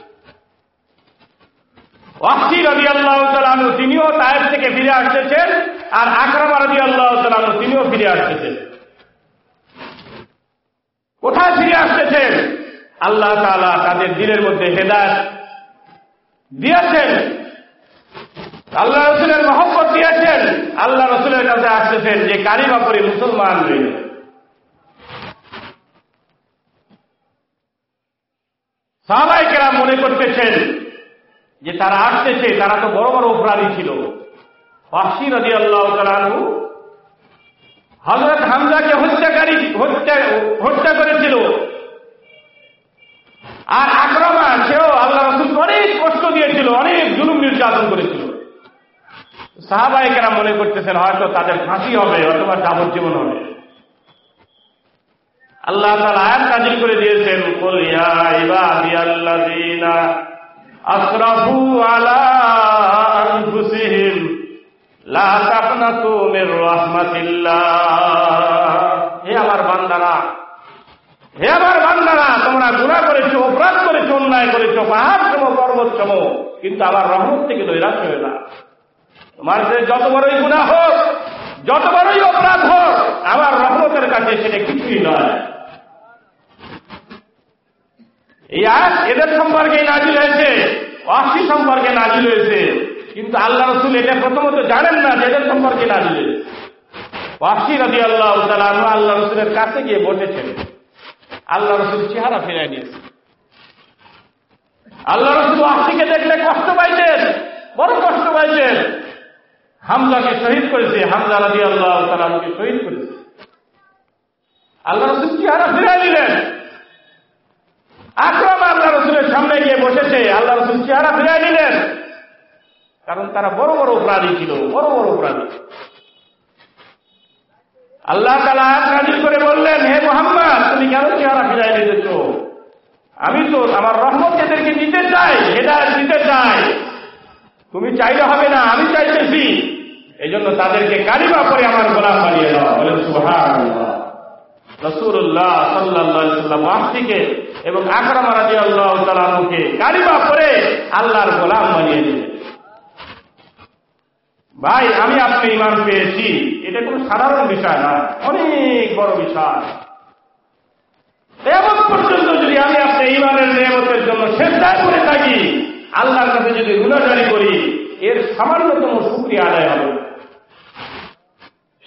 ওয়াক্তি রবি আল্লাহ তালানু তিনিও তায়ের থেকে ফিরে আসতেছেন, আর আক্রমা রবি আল্লাহ তালানু তিনিও ফিরে আসতেছেন। কোথায় ফিরে আসতেছেন? আল্লাহ তাআলা তাদের দিলের মধ্যে হেদায়ত দিয়েছেন। আল্লাহ রসুলের মহব্বত দিয়েছেন। আল্লাহ রসুলের কাছে আসতেছেন যে কারিমা করে মুসলমান রইল সাহাবাই কেরা মনে করতেছেন যে তারা আসতেছে, তারা তো বড় বড় অপরাধী ছিল। ফাঁসি নদী আল্লাহ তালু হজরত হামজাকে হত্যাকারী, হত্যা হত্যা করেছিল। আর আক্রমা সেও আল্লাহ রসুল অনেক কষ্ট দিয়েছিল, অনেক জুলুম নির্যাতন করেছিল। সাহাবাহিকেরা মনে করতেছেন, হয়তো তাদের ফাঁসি হবে, অথবা যাবজ্জীবন হবে। আল্লাহ তালা আয়াত নাযিল করে দিয়েছেন, কুল ইয়া ইবাদিয়াল্লাযীনা আসরাফু আলা আনফুসিহিম, লা তাকনাতু মির রাহমাতিল্লাহ। হে আমার বান্দারা, হে আমার বান্দারা, তোমরা গুণা করেছ, অপরাধ করেছ, অন্যায় করেছ পাহাড় সম পর্বত সম কিন্তু আমার রহমত থেকে নৈরাশ হয়ে না। তোমার যত বড়ই গুণা হোক, যত বড়ই অপরাধ হোক, আমার রহমতের কাছে সেটা কিছুই নয় এই আয়াত এদের সম্পর্কে নাজিল হয়েছে ওয়াসি সম্পর্কে নাজিল হয়েছে। কিন্তু আল্লাহ রসুল এটা প্রথমত জানেন না যে এদের সম্পর্কে নাজিল হয়েছে। ওয়াসি রাজি আল্লাহ আল্লাহ রসুলের কাছে গিয়ে বসেছেন। আল্লাহ রসুল চেহারা ফিরাই নিয়েছে আল্লাহ রসুল ওয়াসিকে দেখলে কষ্ট পাইতেন বড় কষ্ট পাইতেন হামলাকে শহীদ করেছে, হামজা রাজি আল্লাহ তালাকে শহীদ করেছে। আল্লাহ রসুল চেহারা ফিরাই দিলেন আকরাম আল্লাহ রসুলের সামনে গিয়ে বসেছে। আল্লাহ রসুল চেহারা ফিরাই দিলেন কারণ তারা বড় বড় অপরাধী ছিল, বড় বড় অপরাধী। আল্লাহ তালা নাজিল করে বললেন, হে মোহাম্মদ, তুমি কেন চেহারা ফিরাই দিতেছ আমি তো আমার রহমত এদেরকে দিতে চাই এটা দিতে চাই। তুমি চাইলে হবে না, আমি চাইতেছি। এই জন্য তাদেরকে কালিমা করে আমার গোলাম বানিয়ে দাও। বলেন সুহান রসুল্লাহ সাল্লাহ ওয়াসিকে এবং আকরাম রাজি আল্লাহ তালামুকে কালিমা করে আল্লাহর গোলাম বানিয়ে দিলেন। ভাই, আমি আপনি ইমান পেয়েছি। এটা কোনো সাধারণ বিষয় না, অনেক বড় বিষয়। এমন পর্যন্ত যদি আমি আপনি ইমানের নিয়ামতের জন্য চেষ্টায় করে থাকি, আল্লাহর কাছে যদি গুণাজারি করি, এর সামান্যতম সুক্রিয়া আদায় হবে।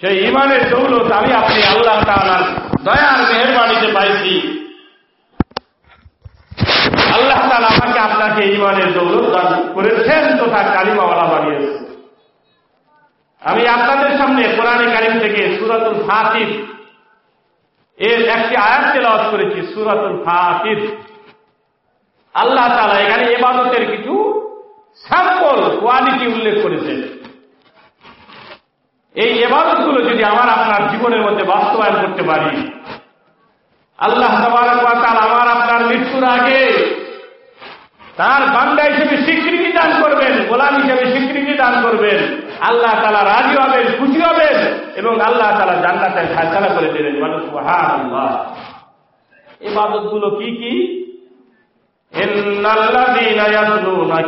সেই ইমানের দৌলত আমি আপনি আল্লাহ তালার দয়ার মেহরবানিতে পাইছি। আল্লাহ তালা আমাকে আপনাকে ইমানের দৌলত দান করেছেন তথা কালিমাওয়ালা বানিয়েছেন। আমি আপনাদের সামনে কোরআনে কারিম থেকে সুরাতুল ফাতির এর একটি আয়াত তেলাওয়াত করেছি, সুরাতুল ফাতির আল্লাহ তালা এখানে এবাদতের কিছু স্যাম্পল কোয়ালিটি উল্লেখ করেছেন। এই এবাদতগুলো যদি আমার আপনার জীবনের মধ্যে বাস্তবায়ন করতে পারি, আল্লাহ আমার আপনার মৃত্যুর আগে তার বান্দা হিসেবে স্বীকৃতি দান করবেন গোলাম হিসেবে স্বীকৃতি দান করবেন আল্লাহ তালা রাজি হবেন খুশি হবেন এবং আল্লাহ তালা জান্নাতের ফায়সালা করে দেবেন মানুষ হ্যাঁ আল্লাহ এবাদত গুলো কি কি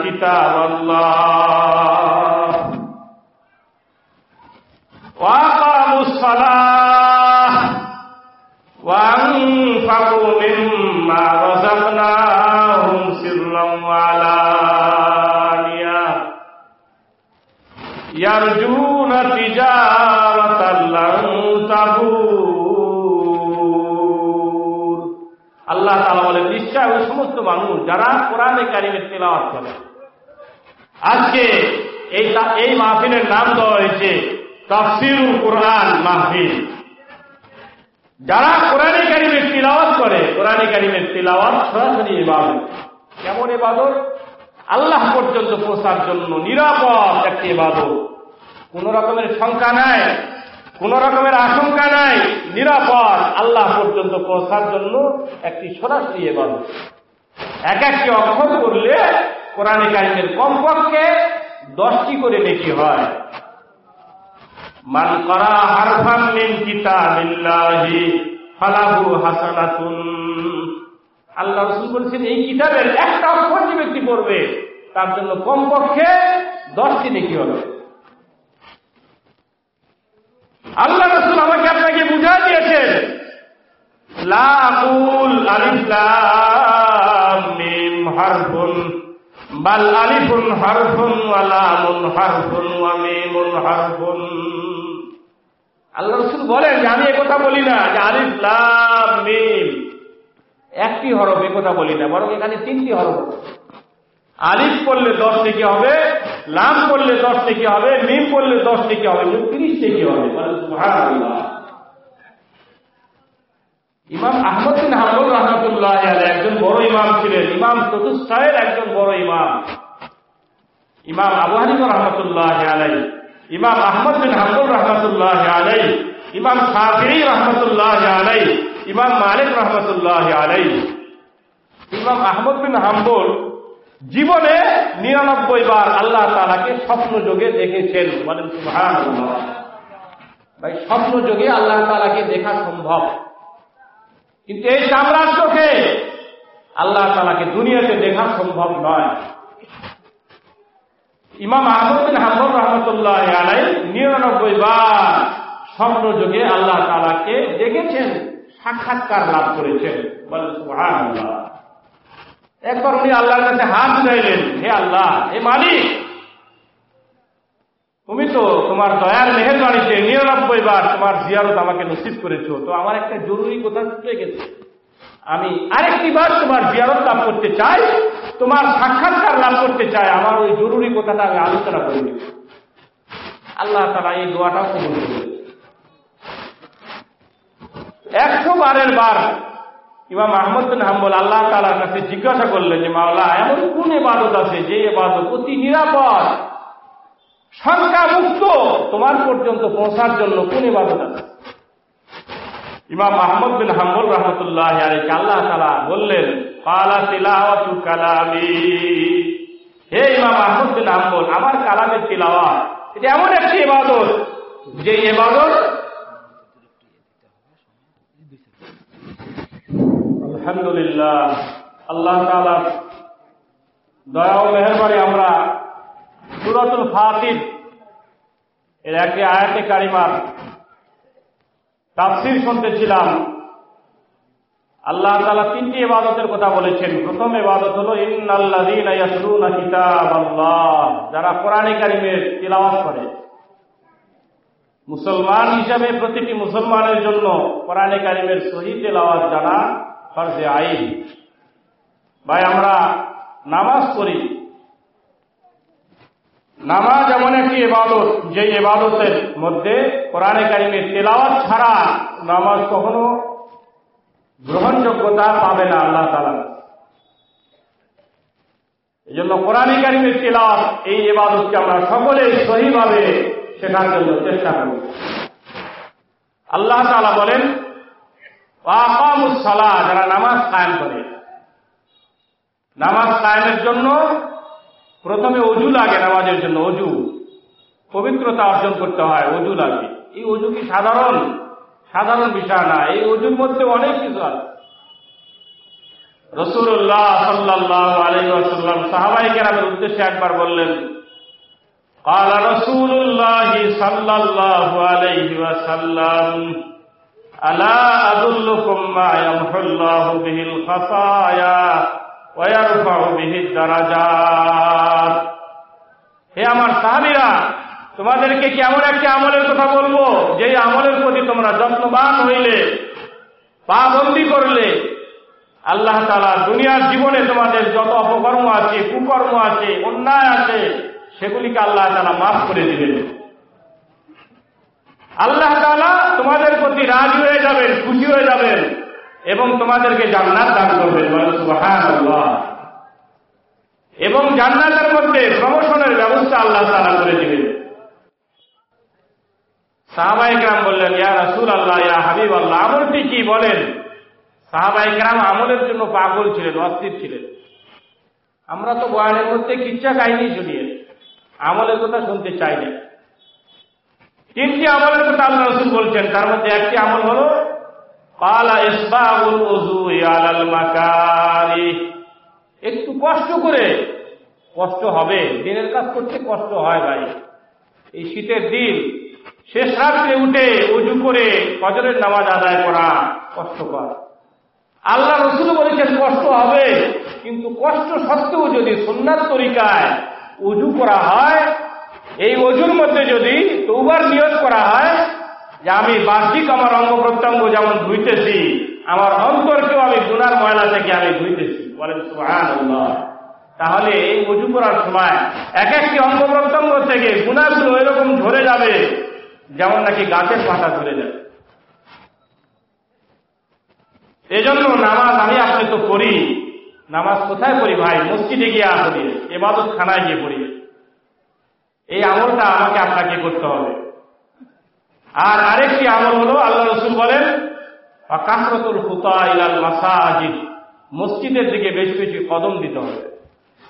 কিতাব আল্লাহ وأقاموا الصلاة وأنفقوا مما رزقناهم سرا وعلانية يرجون تجارة لن تبور আল্লাহ তালা বলেন নিশ্চয় ওই সমস্ত মানুষ যারা কোরআনে কারিমের তেলাওয়াত করে আজকে এই এই মাহফিলের নাম দেওয়া হয়েছে তাফসিরুল কোরআন মাহফিল যারা কোরআনে কারিমের তিলাওয়াত করে কোরআনে কারিমের তিলাওয়াত সরাসরি ইবাদত কেমন ইবাদত? আল্লাহ পর্যন্ত পৌঁছার জন্য নিরাপদ একটি ইবাদত। কোন রকমের শঙ্কা নাই, কোন রকমের আশঙ্কা নাই, নিরাপদ আল্লাহ পর্যন্ত পৌঁছার জন্য একটি সরাসরি ইবাদত। এক একটি অক্ষর করলে কোরআনে কারিমের কমপক্ষে দশটি করে বেশি হয়। মান করা হারফান মিন কিতাবিল্লাহি ফালাহু হাসানাতুন। আল্লাহ রসুল বলেছেন, এই কিতাবের একটা অক্ষর যে ব্যক্তি পড়বে, তার জন্য কমপক্ষে দশটি নেকি হবে। আল্লাহ রসুল আমাকে আপনাকে বুঝা দিয়েছেন, লা আকুল আলিফ লাম মিম হারফুন, বাল আলিফুন হারফুন ওয়া লামুন হারফুন ওয়া মিমুন হারফুন। আল্লাহ রসুল বলেন যে আমি কথা বলি না, যে আলিফ লাম মিম একটি হরফ কথা বলি না, বরং এখানে তিনটি হরফ আলিফ করলে দশ থেকে হবে? লাম করলে দশ থেকে হবে? মিম করলে দশ থেকে হবে? তিরিশ থেকে হবে? ইমাম আহমদ বিন হাম্বুল রহমতুল্লাহ একজন বড় ইমাম ছিলেন। ইমাম চতুষ্ঠায়ের একজন বড় ইমাম। ইমাম আবু হানিফা রহমতুল্লাহ আলাই ইমাম আহমদ বিন হাম্বুল রহমতুল্লাহ আলাই ইমাম শাফি রহমতুল্লাহ আলাই ইমাম মালিক রহমতুল্লাহ আলাই ইমাম আহমদ বিন হাম্বুল জীবনে নিরানব্বই বার আল্লাহ তালাকে স্বপ্ন যোগে দেখেছেন। বলেন ভাই, স্বপ্ন যোগে আল্লাহ তালাকে দেখা সম্ভব। কিন্তু এই সাম্রাজ্যকে আল্লাহ তালাকে দুনিয়াতে দেখা সম্ভব নয়। ইমাম আহমদিন হাম্বর রহমতুল্লাহ আলাই নিরানব্বই বার স্বপ্ন যোগে আল্লাহ তালাকে দেখেছেন, সাক্ষাৎকার লাভ করেছেন। একবার উনি আল্লাহর কাছে হাত উঠাইলেন, হে আল্লাহ, হে মালিক, তুমি তো তোমার দয়ার মেহরবানিতে নিরানব্বই বার তোমার জিয়ারত আমাকে নসিব করেছ। তো আমার একটা জরুরি কথা ছুটে গেছে। আমি আরেকটি বার তোমার জিয়ারত লাভ করতে চাই, তোমার সাক্ষাৎকার লাভ করতে চাই। আমার ওই জরুরি কথাটা আমি আলোচনা করে আল্লাহ তারা এই দোয়াটাও কবুল করবে একশো বারের বার ইমাম আহমদ হাম্বল আল্লাহ তালার কাছে জিজ্ঞাসা করলেন যে, মাওলা, এমন কোন এবাদত আছে যে এবাদত অতি নিরাপদ শঙ্কা মুক্ত তোমার পর্যন্ত পৌঁছার জন্য কোন এবাদত আছে? ইমাম আহমদ বিন হাম্বল রহমতুল্লাহ আলীকে আল্লাহ তালা বললেন পালা তিলাওয়াতু কালামি। হে ইমাম আহমদ বিন হাম্বল, আমার কালামের তিলাওয়া এটা এমন একটি ইবাদত যে ইবাদত আলহামদুলিল্লাহ। আল্লাহ দয়া ও মেহরবানি আমরা সুরাতুল ফাতির এর একটি আয়াতে কারিমার তাফসির শুনতেছিলাম। আল্লাহ তালা তিনটি ইবাদতের কথা বলেছেন। প্রথম ইবাদত হল কিতাবাল্লাহ। যারা কোরআনে কারিমের তিলাওয়াত করে। মুসলমান হিসাবে প্রতিটি মুসলমানের জন্য কোরআনে কারিমের সহি তেলাওয়াত জানা ফরজে আইন। ভাই, আমরা নামাজ পড়ি। নামাজ এমন একটি এবাদত যে এবাদতের মধ্যে কোরআনে কারিমের তেলাওয়াত ছাড়া নামাজ কখনো গ্রহণযোগ্যতা পাবে না আল্লাহ তালা এই জন্য কোরআনে কারিমের তেলাওয়াত, এই এবাদতকে আমরা সকলে সহিভাবে শেখার জন্য চেষ্টা করব। আল্লাহ তালা বলেন সালা যারা নামাজ কায়েম করে নামাজ কায়েমের জন্য প্রথমে অজু লাগে নামাজের জন্য অজু পবিত্রতা অর্জন করতে হয় অজু লাগে এই অজু কি সাধারণ সাধারণ বিষয় না এই অজুর মধ্যে অনেক কিছু আছে রসুল্লাহ সাল্লাহ আলহাম সাহাবাই কেরামের উদ্দেশ্যে একবার বললেন قال رسول الله صلى الله عليه وسلم ألا أدلكم ما يمحو الله به الخطايا ويرفع به الدرجات হে আমার সাহাবিরা তোমাদেরকে কি এমন একটি আমলের কথা বলবো যে আমলের প্রতি তোমরা যত্নবান হইলে পাবন্দি করলে আল্লাহ তালা দুনিয়ার জীবনে তোমাদের যত অপকর্ম আছে কুকর্ম আছে অন্যায় আছে সেগুলিকে আল্লাহ তালা মাফ করে দিবেন আল্লাহ তালা তোমাদের প্রতি রাজি হয়ে যাবেন, খুশি হয়ে যাবেন এবং তোমাদেরকে জান্নাত দান করবেন এবং জান্নাতের মধ্যে প্রমোশনের ব্যবস্থা আল্লাহ তালা করে দিবেন। সাহাবাইকরাম বললেন, ইয়া রসুল আল্লাহ ইয়া হাবিব আল্লাহ আমলটি কি বলেন? সাহাবাইকরাম আমলের জন্য পাগল ছিলেন, অস্থির ছিলেন। আমরা তো বয়ানের মধ্যে কিচ্ছা কাহিনী শুনিয়ে আমলের কথা শুনতে চাই না। তিনটি আমলের কথা আল্লাহ রসুল বলছেন, তার মধ্যে একটি আমল হল পালা ইসবাউল আলাল একটু কষ্ট করে, কষ্ট হবে, দিনের কাজ করতে কষ্ট হয় ভাই। এই শীতের দিন, শেষ রাত্রে উঠে উজু করে ফজরের নামাজ আদায় করা কষ্টকর। আল্লাহ রসুল বলেছেন, কষ্ট হবে, কিন্তু কষ্ট সত্ত্বেও যদি সুন্নার তরিকায় উজু করা হয় এই অজুর মধ্যে যদি তৌবার নিয়োগ করা হয়, যে আমি বাহ্যিক আমার অঙ্গ প্রত্যঙ্গ যেমন ধুইতেছি, আমার অন্তরকেও আমি গুনার ময়লা থেকে আমি ধুইতেছি। বলেন তাহলে এই উজু করার সময় এক একটি অঙ্গ প্রত্যঙ্গ থেকে গুণাগুলো এরকম ঝরে যাবে, যেমন নাকি গাছের পাতা ঝরে যাবে। এজন্য নামাজ আমি আপনি তো করি নামাজ কোথায় পড়ি ভাই? মসজিদে গিয়ে পড়ি এবাদত খানায় গিয়ে পড়ি। এই আমলটা আমাকে আপনাকে করতে হবে। আর আরেকটি আমল হলো, আল্লাহ রসুল বলেন কাসরতুল হুতা ইলাল মাসাজিদ। মসজিদের দিকে বেশি বেশি কদম দিতে হবে।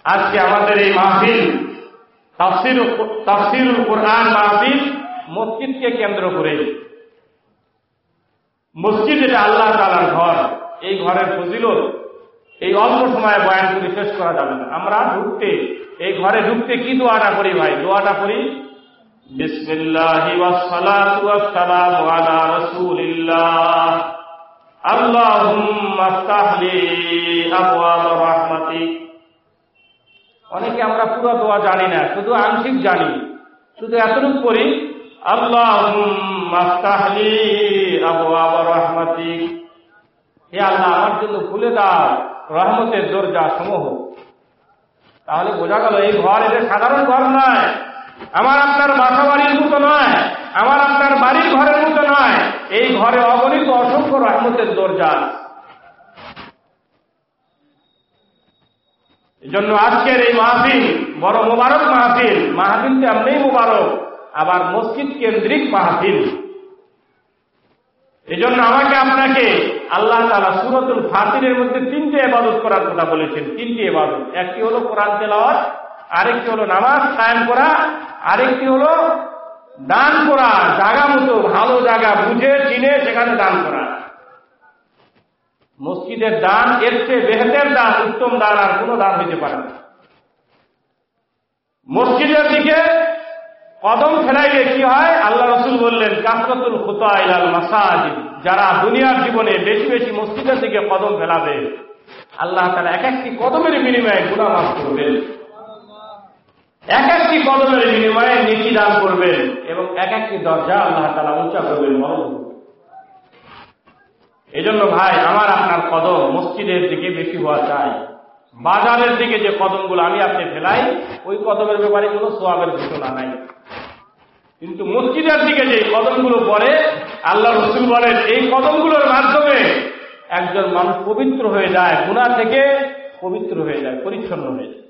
আজকে আমাদের এই মাহফিল, তাফসির কোরআন মাহফিল মসজিদকে কেন্দ্র করে মসজিদ এটা আল্লাহ তালার ঘর। এই ঘরের ফজিলত, এই অল্প সময়ে বয়ান করে শেষ করা যাবে না। আমরা ঢুকতে এই ঘরে ঢুকতে কি দোয়াটা করি ভাই? দোয়াটা করি অনেকে আমরা পুরো দোয়া জানি না, শুধু আংশিক জানি। শুধু এতটুকু করি, আল্লাহুম্মা রাহমাতিক হে আল্লাহ, আমার জন্য খুলে দাও, রহমতের দরজা সমূহ তাহলে বোঝা গেল এই ঘর এটা সাধারণ ঘর নয়। আমার আপনার বাসা বাড়ির মতো নয়। আমার আপনার বাড়ির ঘরের মতো নয়। এই ঘরে অগণিত অসংখ্য রহমতের দরজা এই জন্য আজকের এই মাহফিল বড় মোবারক মাহফিল। মাহফিল তো এমনি মোবারক। আবার মসজিদ কেন্দ্রিক মাহফিল। এই জন্য আমাকে আপনাকে আল্লাহ তালা সুরতুল ফাতিরের মধ্যে তিনটে এবাদত করার কথা বলেছেন। তিনটি এবাদত একটি হলো কোরআন তেলাওয়াত, আরেকটি হলো নামাজ কায়েম করা, আরেকটি হলো দান করা জায়গা মতো ভালো জায়গা বুঝে চিনে সেখানে দান করা। মসজিদের দান এর চেয়ে বেহেতের দান, উত্তম দান আর কোনো দান হইতে পারে না। মসজিদের দিকে কদম ফেলাইলে কি হয়? আল্লাহ রসুল বললেন, কাসরতুল খুতা ইলাল মাসাজিদ। যারা দুনিয়ার জীবনে বেশি বেশি মসজিদের দিকে কদম ফেলাবে, আল্লাহ তারা এক একটি কদমের বিনিময়ে গুণা মাফ করবেন। এক একটি কদমের বিনিময়ে নেকি দান করবেন এবং এক একটি দরজা আল্লাহ তারা উঁচা করবেন মরণ এই জন্য ভাই, আমার আপনার কদম মসজিদের দিকে বেশি হওয়া চাই। বাজারের দিকে যে কদমগুলো আমি আপনি ফেলাই, ওই কদমের ব্যাপারে কোনো সোয়াবের ঘোষণা নাই। কিন্তু মসজিদের দিকে যে কদমগুলো পড়ে, আল্লাহ রসুল বলেন, এই কদমগুলোর মাধ্যমে একজন মানুষ পবিত্র হয়ে যায় গুণা থেকে পবিত্র হয়ে যায়, পরিচ্ছন্ন হয়ে যায়।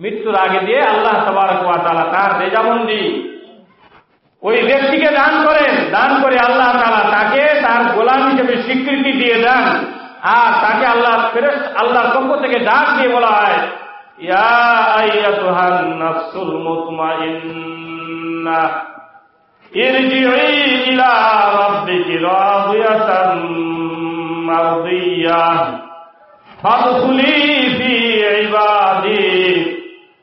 মৃত্যুর আগে দিয়ে আল্লাহ সবার তালা তার রেজামন্দি ওই ব্যক্তিকে দান করেন। দান করে আল্লাহ তালা তাকে তার গোলাম হিসেবে স্বীকৃতি দিয়ে দেন। আর তাকে আল্লাহ আল্লাহর পক্ষ থেকে ডাক দিয়ে বলা হয় ইয়া আইয়াতুহান নাফসুল মুতমাইন্না ইরজিই ইলা রাব্বিকি রাদিয়াতান মারদিয়াহ ফাদখুলি ফি ইবাদি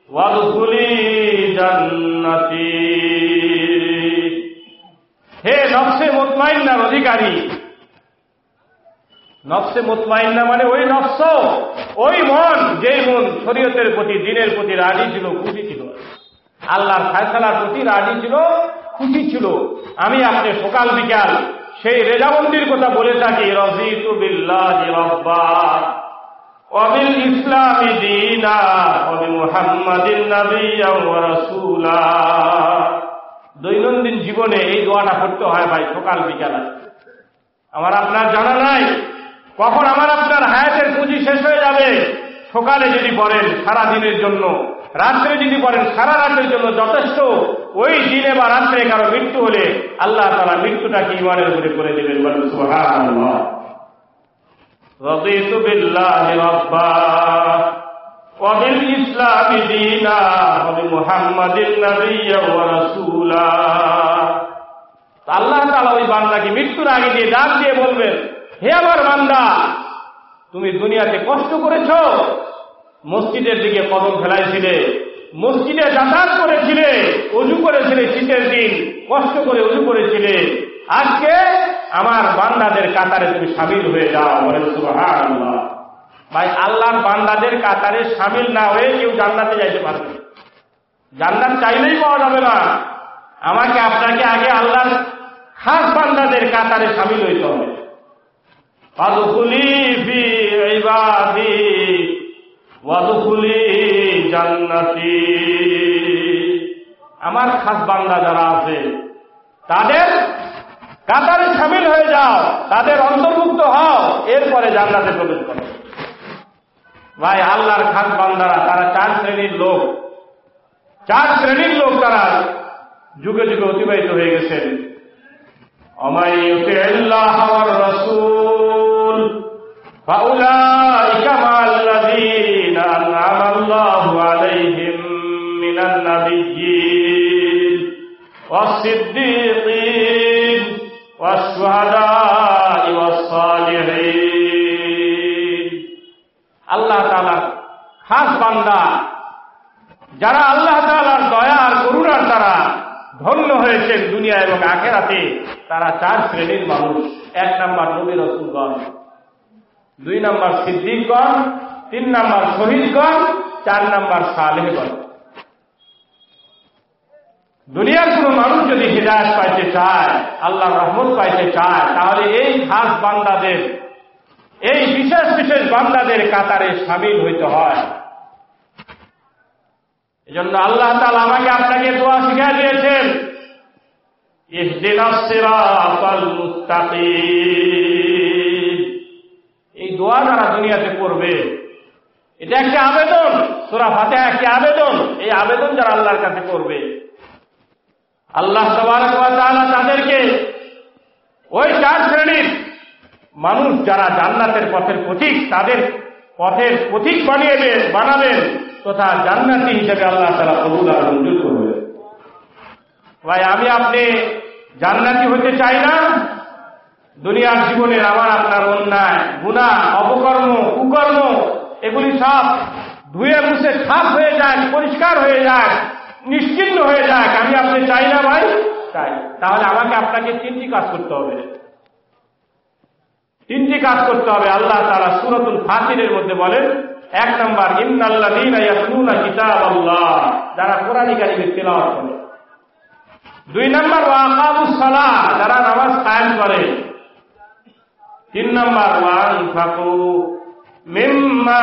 ওয়াদখুলি জান্নাতি হে নফসে মুতমাইন্নার অধিকারী নফসে মুতমাইন্না মানে ওই নফস, ওই মন, যেই মন শরীয়তের প্রতি, দিনের প্রতি রাজি ছিল, খুশি ছিল। আল্লাহর ফায়সালার প্রতি রাজি ছিল, খুশি ছিল। আমি আপনি সকাল বিকাল সেই রেজাবন্দির কথা বলে থাকি, রজিতু বিল্লাহ রব্বা। অবিল ইসলামী দিনা অবি মুহাম্মাদিন দৈনন্দিন জীবনে এই দোয়াটা করতে হয় ভাই সকাল বিকাল আমার আপনার জানা নাই কখন আমার আপনার হায়াতের পুঁজি শেষ হয়ে যাবে সকালে যদি পড়েন সারা দিনের জন্য রাত্রে যদি পড়েন সারা রাতের জন্য যথেষ্ট ওই দিনে বা রাত্রে কারো মৃত্যু হলে আল্লাহ তারা মৃত্যুটাকে ইমানের উপরে করে দেবেন বলেন সুবহানাল্লাহ رضيت بالله ربا وبالإسلام دينا وبمحمد نبيا ورسولا আল্লাহ তালা ওই বান্দাকে মৃত্যুর আগে দিয়ে ডাক দিয়ে বলবেন হে আমার বান্দা, তুমি দুনিয়াতে কষ্ট করেছ, মসজিদের দিকে কদম ফেলাইছিলে, মসজিদে যাতায়াত করেছিলে, অজু করেছিলে শীতের দিন, কষ্ট করে অজু করেছিলে। আজকে আমার বান্দাদের কাতারে তুমি সামিল হয়ে যাও, বলেন ভাই, আল্লাহর বান্দাদের কাতারে সামিল না হয়ে কেউ জান্নাতে যাইতে পারবে জান্নাত চাইলেই পাওয়া যাবে না। আমাকে আপনাকে আগে আল্লাহর খাস বান্দাদের কাতারে সামিল হইতে হবে। আমার খাস বান্দা যারা আছে, তাদের কাতারে সামিল হয়ে যাও, তাদের অন্তর্ভুক্ত হও, এরপরে জান্নাতে প্রবেশ করো। ভাই, আল্লাহর খাস বান্দারা, তারা চার শ্রেণির লোক। চার শ্রেণির লোক তারা যুগে যুগে অতিবাহিত হয়ে গেছেন। রসুল। فأولئك مع الذين أنعم الله عليهم من النبيين والصديقين والشهداء والصالحين আল্লাহ তালার খাস বান্দা যারা আল্লাহ তালার দয়া আর করুণার দ্বারা ধন্য হয়ে হয়েছেন দুনিয়া এবং আখেরাতে তারা চার শ্রেণীর মানুষ এক নাম্বার নবী রসুলগণ দুই নাম্বার সিদ্দিকগণ, তিন নাম্বার শহীদগণ, চার নাম্বার সালেহগণ। দুনিয়ার কোন মানুষ যদি হৃদায়ত পাইতে চায় আল্লাহ রহমত পাইতে চায়, তাহলে এই খাস বান্দাদের, এই বিশেষ বিশেষ বান্দাদের কাতারে সামিল হইতে হয়। এজন্য আল্লাহ তালা আমাকে আপনাকে দোয়া শিখা দিয়েছেন এই দোয়া যারা দুনিয়াতে করবে। এটা একটা আবেদন, সোরা ফাতে একটি আবেদন। এই আবেদন যারা আল্লাহর কাছে করবে। আল্লাহ তালা তাদেরকে ওই চার শ্রেণির মানুষ যারা জান্নাতের পথের পথিক তাদের পথের পথিক বানিয়ে বানাবেন তথা জান্নাতি হিসেবে আল্লাহ তারা কবুল আর মঞ্জুর করবে ভাই, আমি আপনি জান্নাতি হতে চাই না দুনিয়ার জীবনের আমার আপনার অন্যায়, গুণা, অপকর্ম, কুকর্ম, এগুলি সব ধুয়ে মুছে সাফ হয়ে যায়, পরিষ্কার হয়ে যায়, নিশ্চিন্ন হয়ে যাক আমি আপনি চাই না ভাই? চাই। তাহলে আমাকে আপনাকে তিনটি কাজ করতে হবে। তিনটি কাজ করতে হবে। আল্লাহ তারা সুরতুল ফাতিরের মধ্যে বলেন, এক নম্বর, ইন্নাল্লাযীনা কিতাব আল্লাহ যারা কোরআন কারিমের তেলাওয়াত দুই নম্বর ওয়াকামুস সালাহ, যারা নামাজ কায়েম করে। তিন নম্বর মিম্মা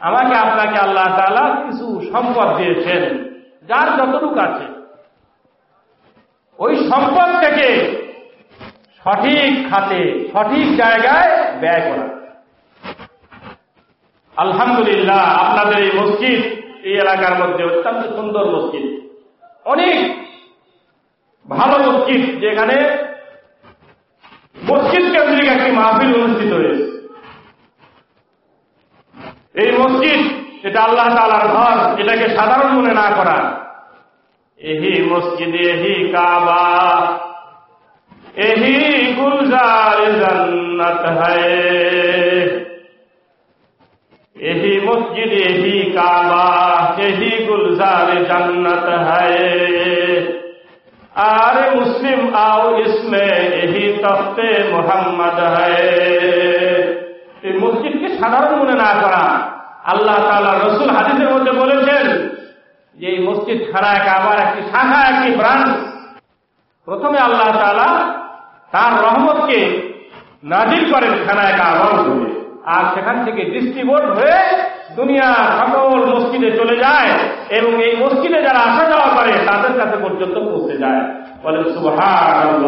আমাকে আপনাকে আল্লাহ তাআলা কিছু সম্পদ দিয়েছেন, যার যতটুকু আছে। ওই সম্পদ থেকে সঠিক খাতে, সঠিক জায়গায় ব্যয় করা। আলহামদুলিল্লাহ, আপনাদের এই মসজিদ এই এলাকার মধ্যে অত্যন্ত সুন্দর মসজিদ। অনেক ভালো মসজিদ, যেখানে মসজিদ কেন্দ্রিক একটি মাহফিল অনুষ্ঠিত হয়েছে। এই মসজিদ, এটা আল্লাহ তালার ঘর, এটাকে সাধারণ মনে না করা। এহি মসজিদ, এহি কাবা, এহি গুলজার জন্নত এহি মসজিদ, এহি কাবা, এহি গুলজার জন্নত হ্যায় আর মুসলিম আও ইসমে এহি তফতে মোহাম্মদ এই মসজিদকে সাধারণ মনে না করা আল্লাহ তালা রসুল হাদিসের মধ্যে বলেছেন যে এই মসজিদ খানা এক আবার একটি শাখা একটি ব্রাঞ্চ প্রথমে আল্লাহ তালা তার রহমতকে নাজিল করেন খানায় কাবার আর সেখান থেকে ডিস্ট্রিবিউট হয়ে দুনিয়া সকল মসজিদে চলে যায় এবং এই মসজিদে যারা আসা যাওয়া করে, তাদের কাছে পর্যন্ত পৌঁছে যায়। বলেন সুবহান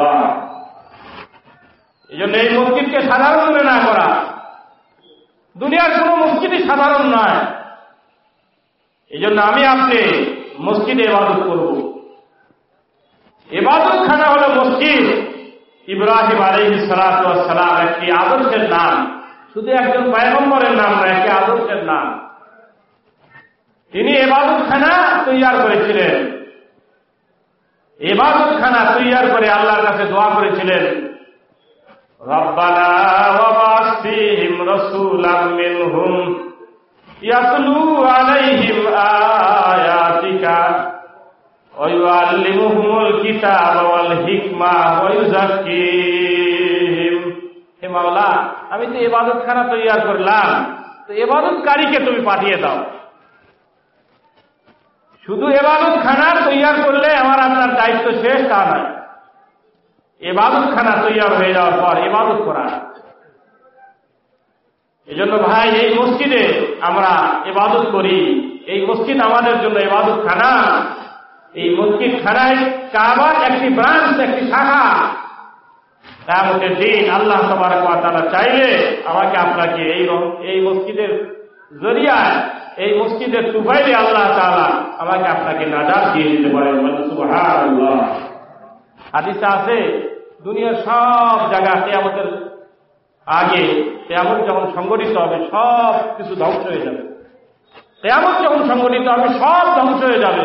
এই জন্য এই মসজিদকে সাধারণ মনে না করা। দুনিয়ার কোন মসজিদই সাধারণ নয়। এই জন্য আমি আপনি মসজিদে এবাদত করব। এবাদত খানা হল মসজিদ। ইব্রাহিম আলহ সালাম একটি আদর্শের নাম। শুধু একজন পয়গম্বরের নাম নয়, একটি আদর্শের নাম। তিনি এবাদত খানা তৈয়ার করেছিলেন। এবাদত খানা তৈয়ার করে আল্লাহর কাছে দোয়া করেছিলেন। রব্বানা ওয়াবাসিহিম রাসূলাম মিনহুম হিকমা মাওলা, আমি তো ইবাদতখানা তৈয়ার করলাম। তো ইবাদতকারীকে তুমি পাঠিয়ে দাও। শুধু এবাদতখানা তৈয়ার করলে আমার আপনার দায়িত্ব শেষ তা নয়। এবাদতখানা তৈয়ার হয়ে যাওয়ার পর ইবাদত করা। এজন্য ভাই, এই মসজিদে আমরা এবাদত করি। এই মসজিদ আমাদের জন্য ইবাদত খানা এই মসজিদ খানায় কাবার একটি ব্রাঞ্চ, একটি শাখা। কেমতের দিন আল্লাহ সবার তারা চাইলে আমাকে আপনাকে এই এই মসজিদের জরিয়ায়, এই মসজিদের তুফাইলে আল্লাহ তালা আমাকে আপনাকে নাজাদ দিয়ে দিতে পারেন। হাদিসে আছে, দুনিয়ার সব জায়গা কেয়ামতের আগে কেয়ামত যখন সংগঠিত হবে, সব কিছু ধ্বংস হয়ে যাবে। কেয়ামত যখন সংগঠিত হবে, সব ধ্বংস হয়ে যাবে।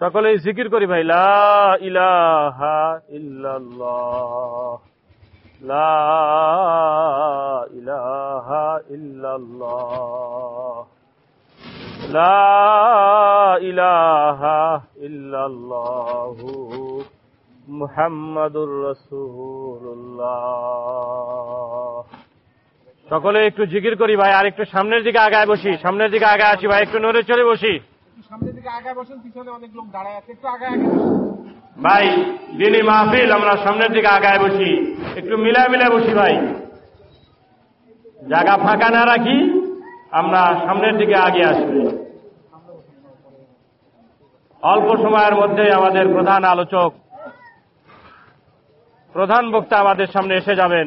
সকলেই জিকির করি ভাই, লা ইলাহা লা ইলাহা লা ইলাহা মুহাম্মাদুর রাসূলুল্লাহ। সকলে একটু জিকির করি ভাই আর একটু সামনের দিকে আগায় বসি, সামনের দিকে আগায় আসি ভাই, একটু নড়ে চলে বসি। একটু সামনের দিকে আগায় বসেন পিছনে অনেক লোক দাঁড়ায় আছে একটু আগায় আগে বসেন। ভাই দিনী মাহফিল আমরা সামনের দিকে আগায় বসি। একটু মিলায় মিলায় বসি ভাই। জায়গা ফাঁকা না রাখি আমরা সামনের দিকে আগে আসব অল্প সময়ের মধ্যে আমাদের প্রধান আলোচক প্রধান বক্তা আমাদের সামনে এসে যাবেন।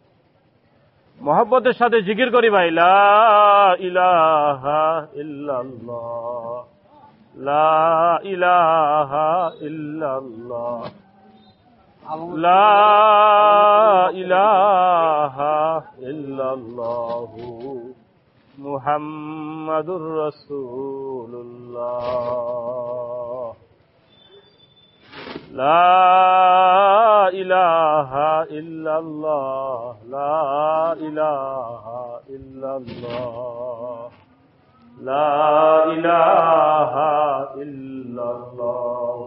মোহাম্মদের সাথে জিকির করি ভাই ইলাহা ইল্লাল্লাহ মুহাম্মাদুর রাসূলুল্লাহ। لا إله إلا الله لا إله إلا الله لا إله إلا الله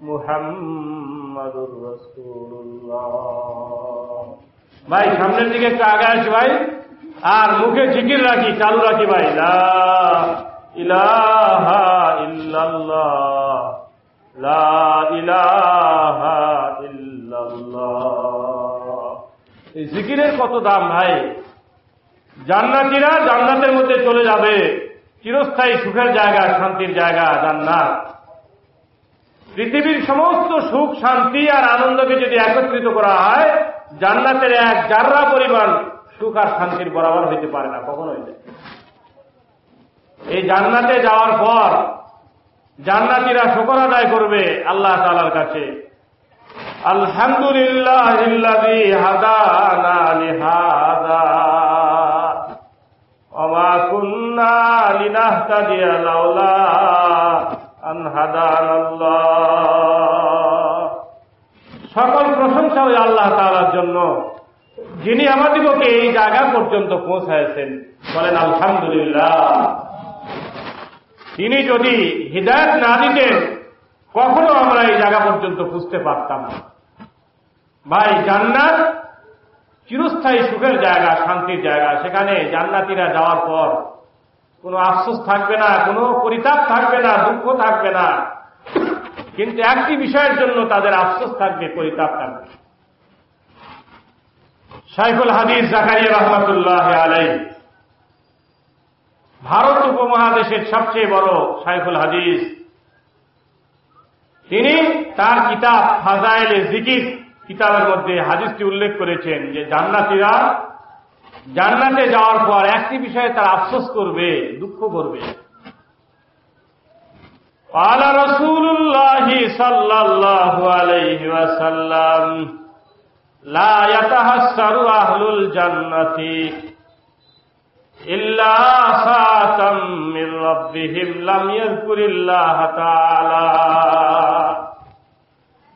محمد رسول الله ভাই সামনের দিকে একটু আগে আসি ভাই আর মুখে জিকির রাখি চালু রাখি ভাই লা ইলাহা ইল্লাল্লাহ লা ইলাহা ইল্লাল্লাহ এই জিকিরের কত দাম ভাই? জান্নাতীরা জান্নাতের মধ্যে চলে যাবে। চিরস্থায়ী সুখের জায়গা, শান্তির জায়গা, জান্নাত। পৃথিবীর সমস্ত সুখ, শান্তি আর আনন্দকে যদি একত্রিত করা হয়, জান্নাতের এক জাররা পরিমাণ সুখ আর শান্তির বরাবর হইতে পারে না কখনো এই জান্নাতে যাওয়ার পর জান্নাতিরা শকর আদায় করবে আল্লাহ তালার কাছে। আলহামদুলিল্লাহ সকল প্রশংসা ওই আল্লাহ তালার জন্য। যিনি আমাদিগকে এই জায়গা পর্যন্ত পৌঁছায়ছেন বলেন আলহামদুলিল্লাহ। তিনি যদি হৃদায়ত না দিতেন, কখনো আমরা এই জায়গা পর্যন্ত বুঝতে পারতাম না। ভাই, জান্নাত চিরস্থায়ী সুখের জায়গা, শান্তির জায়গা। সেখানে জান্নাতিরা যাওয়ার পর কোনো আফসোস থাকবে না, কোনো পরিতাপ থাকবে না, দুঃখ থাকবে না। কিন্তু একটি বিষয়ের জন্য তাদের আফসোস থাকবে, পরিতাপ থাকবে। শাইফুল হাদিস জাকারিয়া রহমতুল্লাহ আলাই ভারত উপমহাদেশের সবচেয়ে বড় সাইফুল হাদিস। তিনি তার কিতাব ফাজাইল জিকির কিতাবের মধ্যে হাদিসটি উল্লেখ করেছেন যে, জান্নাতিরা জান্নাতে যাওয়ার পর একটি বিষয়ে তার আফসোস করবে, দুঃখ করবে। আলা রসুল্লাহি সাল্লাল্লাহু আলাইহি ওয়াসাল্লাম লা ইয়াতাহাসসারু আহলুল জান্নাতি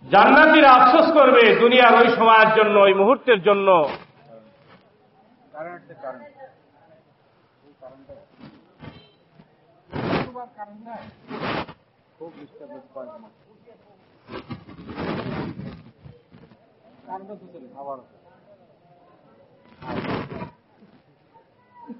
জান্নাতিরা আফসোস করবে দুনিয়ার ওই সময়ের জন্য ওই মুহূর্তের জন্য। কারেন্টটা কারেন্ট এই কারেন্টটা তোমার কারেন্ট নাই খুব ডিস্টার্বেন্স পায় না কারেন্টটা তো আবার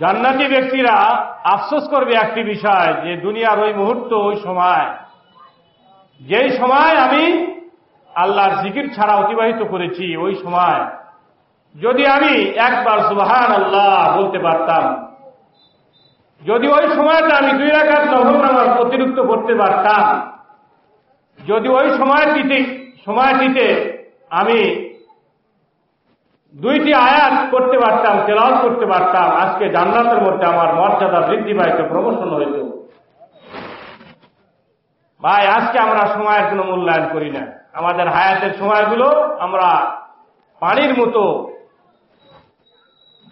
জান্নাতি ব্যক্তিরা আফসোস করবে একটি বিষয়, যে দুনিয়ার ওই মুহূর্ত, ওই সময়। যেই সময় আমি আল্লাহর জিকির ছাড়া অতিবাহিত করেছি, ওই সময়। যদি আমি একবার সুবাহান আল্লাহ বলতে পারতাম, যদি ওই সময়টা আমি দুই রাখার নভর নামাজ অতিরিক্ত করতে পারতাম, যদি ওই সময়টিতে সময়টিতে আমি দুইটি আয়াত করতে পারতাম, তেলাওয়াত করতে পারতাম, আজকে জান্নাতের মধ্যে আমার মর্যাদা বৃদ্ধি পাইত প্রমোশন হইত ভাই, আজকে আমরা সময়ের কোনো মূল্যায়ন করি না। আমাদের হায়াতের সময়গুলো আমরা পানির মতো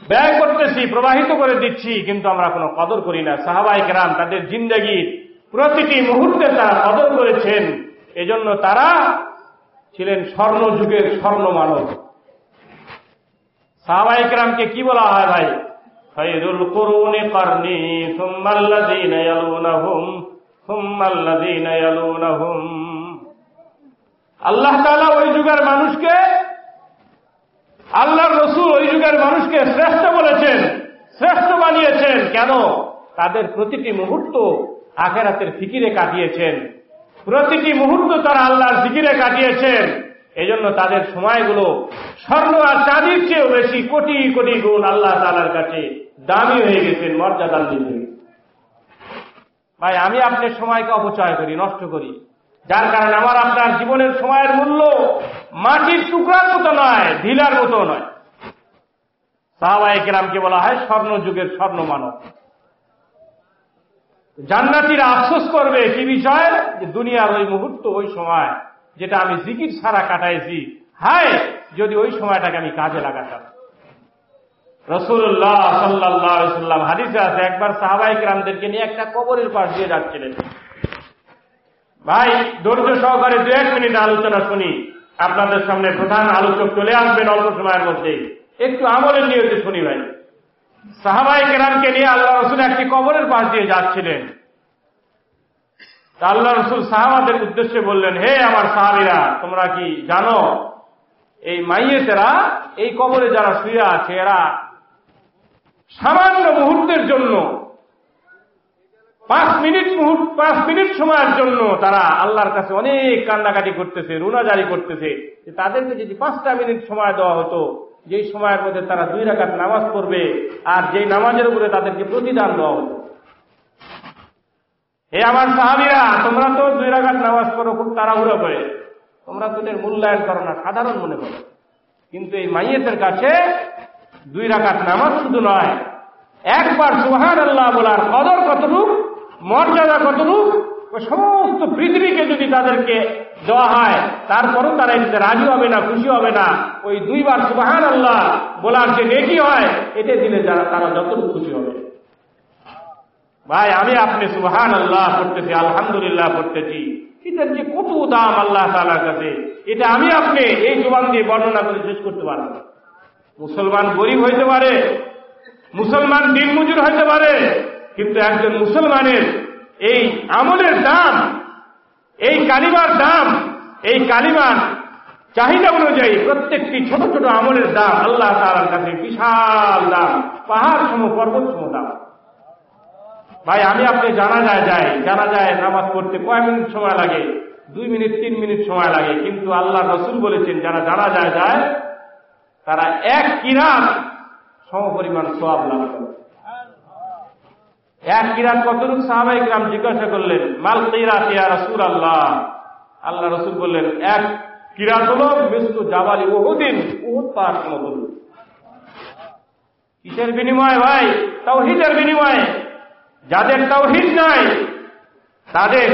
ব্যয় করতেছি, প্রবাহিত করে দিচ্ছি, কিন্তু আমরা কোনো কদর করি না। সাহাবাই কেরাম তাদের জিন্দগির প্রতিটি মুহূর্তে তারা কদর করেছেন। এজন্য তারা ছিলেন স্বর্ণ যুগের স্বর্ণ মানব। সাহাবাই কেরামকে কি বলা হয় ভাই? খৈরুল করুনে কর্নি, সুম্মাল্লাযীন ইয়ালুনাহুম সুম্মাল্লাযীন ইয়ালুনাহুম। আল্লাহ তাআলা ওই যুগের মানুষকে যুগের মানুষকে শ্রেষ্ঠ বলেছেন, শ্রেষ্ঠ বানিয়েছেন। কেন? তাদের প্রতিটি মুহূর্ত আখেরাতের ফিকিরে কাটিয়েছেন। প্রতিটি মুহূর্ত তারা আল্লাহর জিকিরে কাটিয়েছেন। এই জন্য তাদের সময়গুলো স্বর্ণ আর চাঁদির চেয়েও বেশি কোটি কোটি গুণ আল্লাহ তালার কাছে দামি হয়ে গেছেন, মর্যাদার দিকে ভাই, আমি আপনার সময়কে অপচয় করি, নষ্ট করি। যার কারণে আমার আপনার জীবনের সময়ের মূল্য মাটির টুকরার মতো নয়, ঢিলার মতো নয়। কেরামকে বলা হয় স্বর্ণ যুগের স্বর্ণ মানব। জান্নাতিরা আফসোস করবে কি বিষয় যে দুনিয়ার ওই মুহূর্ত, ওই সময় যেটা আমি জিকির ছাড়া কাটাইছি। হায়, যদি ওই সময়টাকে আমি কাজে লাগাতাম। রসুল্লাহ সাল্লাহ সাল্লাম হাদিসে আছে, একবার সাহাবাই কেরামদেরকে নিয়ে একটা কবরের পাশ দিয়ে যাচ্ছিলেন। ভাই, ধৈর্য সহকারে দু এক মিনিট আলোচনা শুনি। আপনাদের সামনে প্রধান আলোচক চলে আসবেন অল্প সময়ের মধ্যে একটু আমলের নিয়তে শুনি ভাই। সাহাবাই কেরামকে নিয়ে আল্লাহ রসুল একটি কবরের পাশ দিয়ে যাচ্ছিলেন। আল্লাহ রসুল সাহাবাদের উদ্দেশ্যে বললেন, হে আমার সাহাবিরা, তোমরা কি জানো, এই মাইয়েতেরা, এই কবরে যারা শুয়ে আছে, এরা সামান্য মুহূর্তের জন্য, পাঁচ মিনিট মুহূর্ত, পাঁচ মিনিট সময়ের জন্য তারা আল্লাহর কাছে অনেক কান্নাকাটি করতেছে রুনাজারি করতেছে। যে তাদেরকে যদি পাঁচটা মিনিট সময় দেওয়া হতো যেই সময়ের মধ্যে তারা দুই রাকাত নামাজ পড়বে আর যেই নামাজের উপরে তাদেরকে প্রতিদান হতো হে আমার সাহাবিরা, তোমরা তো দুই রাকাত নামাজ পড়ো, খুব তাড়াহুড়ো করে। তোমরা তো এর মূল্যায়ন করো না, সাধারণ মনে করো। কিন্তু এই মাইয়েতের কাছে দুই রাকাত নামাজ শুধু নয়, একবার সুহান আল্লাহ বলার কদর কতটুক, মর্যাদা কতটুক সমস্ত পৃথিবীকে যদি তাদেরকে দেওয়া হয়। তারপরও তারা এতে রাজি হবে না, খুশি হবে না। ওই দুইবার সুবাহান আল্লাহ বলার যে নেকি হয় এটা দিলে যারা, তারা যতটুকু খুশি হবে। ভাই, আমি আপনি সুবাহান আল্লাহ করতেছি আলহামদুলিল্লাহ করতেছি এটার যে কত দাম আল্লাহ তালার কাছে, এটা আমি আপনি এই জবান দিয়ে বর্ণনা করে শেষ করতে পারব। মুসলমান গরিব হইতে পারে, মুসলমান দিন মজুর হইতে পারে, কিন্তু একজন মুসলমানের এই আমলের দাম এই কালিমার দাম, এই কালিমার চাহিদা অনুযায়ী প্রত্যেকটি ছোট ছোট আমলের দাম আল্লাহ তালার কাছে বিশাল দাম, পাহাড় সম পর্বত সম দাম। ভাই, আমি আপনি জানা যায় যাই, জানা যায় নামাজ পড়তে কয় মিনিট সময় লাগে? দুই মিনিট, তিন মিনিট সময় লাগে, কিন্তু আল্লাহ রসুল বলেছেন, যারা জানা যায় যায়, তারা এক কিরাত সম পরিমাণ সব লাভ করে। এক কিরাত কতটুকু সাহাবাই গ্রাম জিজ্ঞাসা করলেন, মাল কিরাত ইয়া রসুল আল্লাহ আল্লাহ রসুল বললেন, এক কিরাত হল মৃত্যু জাবালি বহুদিন পার মতো কিসের বিনিময় ভাই? তাওহিদের বিনিময়ে। যাদের তাওহিদ নাই, তাদের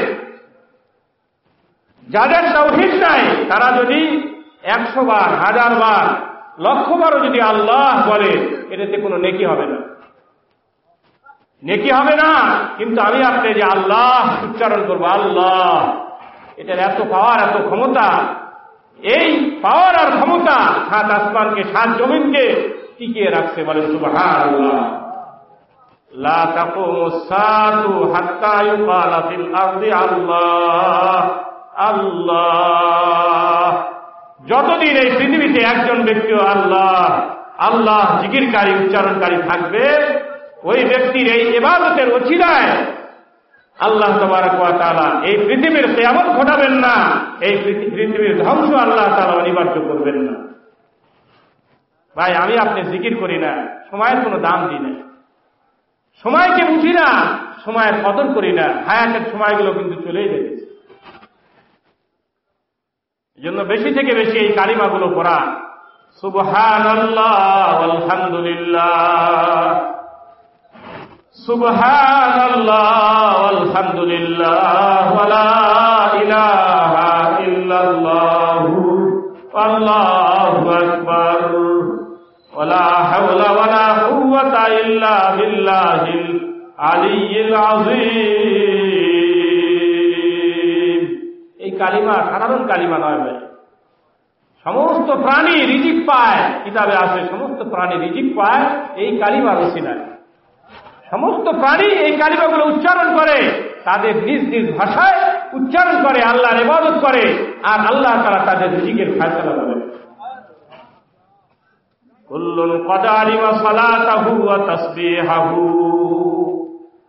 যাদের তাওহিদ নাই, তারা যদি একশো বার, হাজার বার, লক্ষ বারও যদি আল্লাহ বলে, এটাতে কোনো নেকি হবে না। নেকি হবে না, কিন্তু আমি আপনি যে আল্লাহ উচ্চারণ করব, আল্লাহ। এটার এত পাওয়ার, এত ক্ষমতা, এই পাওয়ার আর ক্ষমতা সাত আসমানকে, সাত জমিনকে টিকিয়ে রাখছে বলে আল্লাহ আল্লাহ। যতদিন এই পৃথিবীতে একজন ব্যক্তিও আল্লাহ আল্লাহ জিকিরকারী, উচ্চারণকারী থাকবে ওই ব্যক্তির এই এবাদতের অচিরায় আল্লাহ তালা এই পৃথিবীর তেমন ঘটাবেন না। এই পৃথিবীর ধ্বংস আল্লাহ তালা অনিবার্য করবেন না। ভাই, আমি আপনি জিকির করি না। সময়ের কোনো দাম দিই না। সময়কে বুঝি না, সময়ের কদর করি না। হায়াতের সময়গুলো কিন্তু চলেই যাবে এই জন্য বেশি থেকে বেশি এই কালিমাগুলো পড়া। সুবহান আলহামদুলিল্লাহ সুবহান আলহামদুলিল্লাহ ইলাহা ইল্লাল্লাহ আল্লাহু আকবার ولا حول ولا قوة إلا بالله العلي العظيم এই কালিমা সাধারণ কালিমা নয় ভাই সমস্ত প্রাণী রিজিক পায় কিতাবে আছে সমস্ত প্রাণী রিজিক পায় এই কালিমা রসিনায় সমস্ত প্রাণী এই কালিমাগুলো উচ্চারণ করে তাদের নিজ নিজ ভাষায় উচ্চারণ করে আল্লাহর ইবাদত করে আর আল্লাহ তারা তাদের রিজিকের ফায়সলা করে কুল্লুন কদারিমা সালাতাহু ওয়া তাসবিহাহু।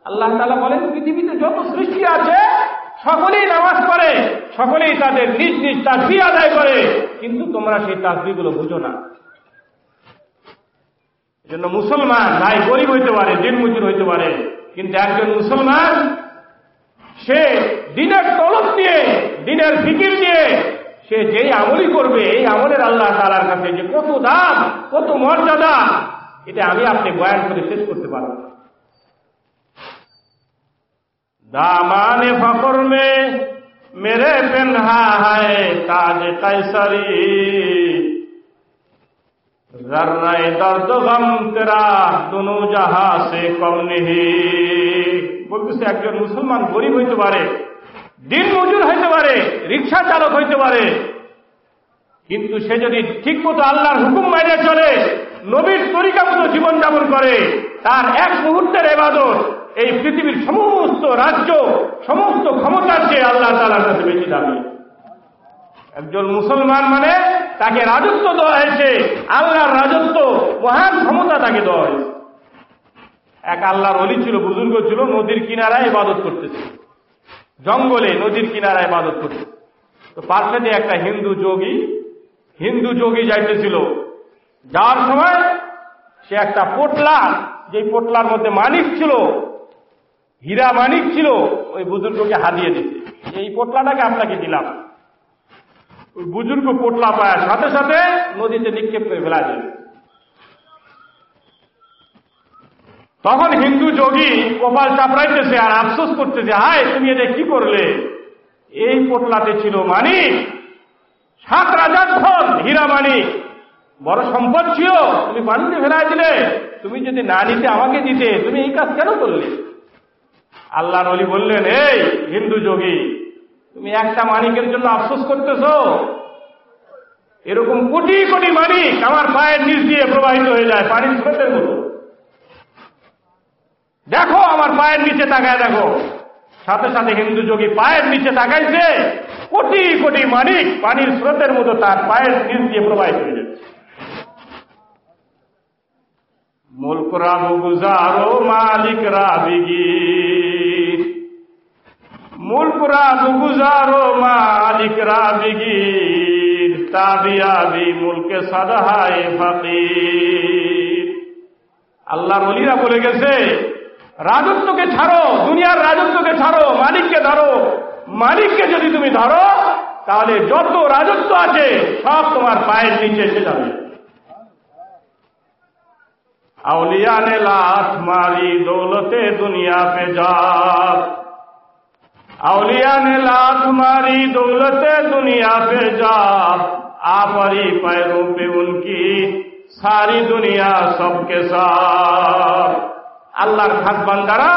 আল্লাহ তাআলা বলেন পৃথিবীতে যত সৃষ্টি আছে সকলেই নামাজ পড়ে সকলেই তাদের নিজ নিজ তাসবিহ আদায় করে কিন্তু তোমরা সেই তাসবিহগুলো বুঝো না। এজন্য মুসলমান নাই গরিব হইতে পারে, দিন মজুর হইতে পারে, কিন্তু একজন মুসলমান, সে দিনের তলব দিয়ে দিনের ফিকির দিয়ে সে যেই আমলই করবে, এই আমলের আল্লাহ তালার কাছে যে কত দাম, কত মর্যাদা, এটা আমি আপনি বয়ান করে শেষ করতে পারব দামানে ফকর মে, মেরে পেনহা হায় তাজ কাইসারি। ذرہ درد غم তেরা দুনু জাহা সে বলতেছে, একজন মুসলমান গরিব হইতে পারে, দিন মজুর হইতে পারে, রিক্সা চালক হইতে পারে, কিন্তু সে যদি ঠিক মতো আল্লাহর হুকুম মাইনে চলে, নবীর তরিকা মতো জীবনযাপন করে, তার এক মুহূর্তের এবাদত এই পৃথিবীর সমস্ত রাজ্য, সমস্ত ক্ষমতার চেয়ে আল্লাহ তালার কাছে বেশি দাবি একজন মুসলমান মানে তাকে রাজত্ব দেওয়া হয়েছে। আল্লাহর রাজত্ব, মহান ক্ষমতা তাকে দেওয়া হয়েছে। এক আল্লাহর অলি ছিল, বুজুর্গ ছিল, নদীর কিনারায় ইবাদত করতেছে। জঙ্গলে নদীর কিনারায় ইবাদত করতে তো পাশে দিয়ে একটা হিন্দু যোগী হিন্দু যোগী যাইতেছিল, যাওয়ার সময় সে একটা পোটলা যে পোটলার মধ্যে মানিক ছিল, হীরা মানিক ছিল, ওই বুজুর্গকে হারিয়ে দিতে এই পোটলাটাকে আপনাকে দিলাম। ওই বুজুর্গ পোটলা পায় সাথে সাথে নদীতে নিক্ষেপ করে ফেলা যায়। তখন হিন্দু যোগী কপাল চাপড়াইতেছে আর আফসোস করতেছে হায়, তুমি এটা কি করলে? এই পোটলাতে ছিল মানিক সাত রাজার ধন, হীরা মানিক বড় সম্পদ ছিল, তুমি পানিতে ফেলাই দিলে। তুমি যদি না নিতে, আমাকে দিতে। তুমি এই কাজ কেন করলে? আল্লাহ নলি বললেন, এই হিন্দু যোগী তুমি একটা মানিকের জন্য আফসোস করতেছ? এরকম কোটি কোটি মানিক আমার পায়ের নিচ দিয়ে প্রবাহিত হয়ে যায় পানির স্রোতের মতো। দেখো, আমার পায়ের নিচে তাকায় দেখো। সাথে সাথে হিন্দু যোগী পায়ের নিচে তাকাইছে, কোটি কোটি মানিক পানির স্রোতের মতো তার পায়ের নিচ দিয়ে প্রবাহিত হয়ে যাচ্ছে। মুলক রাবু গুজারো, মালিক রাবিগির মুলকুরা দুগুজারো মালিকরা বিগির তাবিয়াবি মুলকে সাদাহায় ফাতি আল্লাহর অলিরা বলে গেছে, রাজত্বকে ছাড়ো, দুনিয়ার রাজত্বকে ছাড়ো, মালিককে ধরো। মালিককে যদি তুমি ধরো, তাহলে যত রাজত্ব আছে, সব তোমার পায়ের নিচে এসে যাবে। আউলিয়া নে লাথ মারি দৌলতে দুনিয়া পে আউলিয়া ने लात मारी दौलते दुनिया पे जाब आपरी पैरों पे उनकी सारी दुनिया सबके साथ আল্লাহর খাস বান্দারা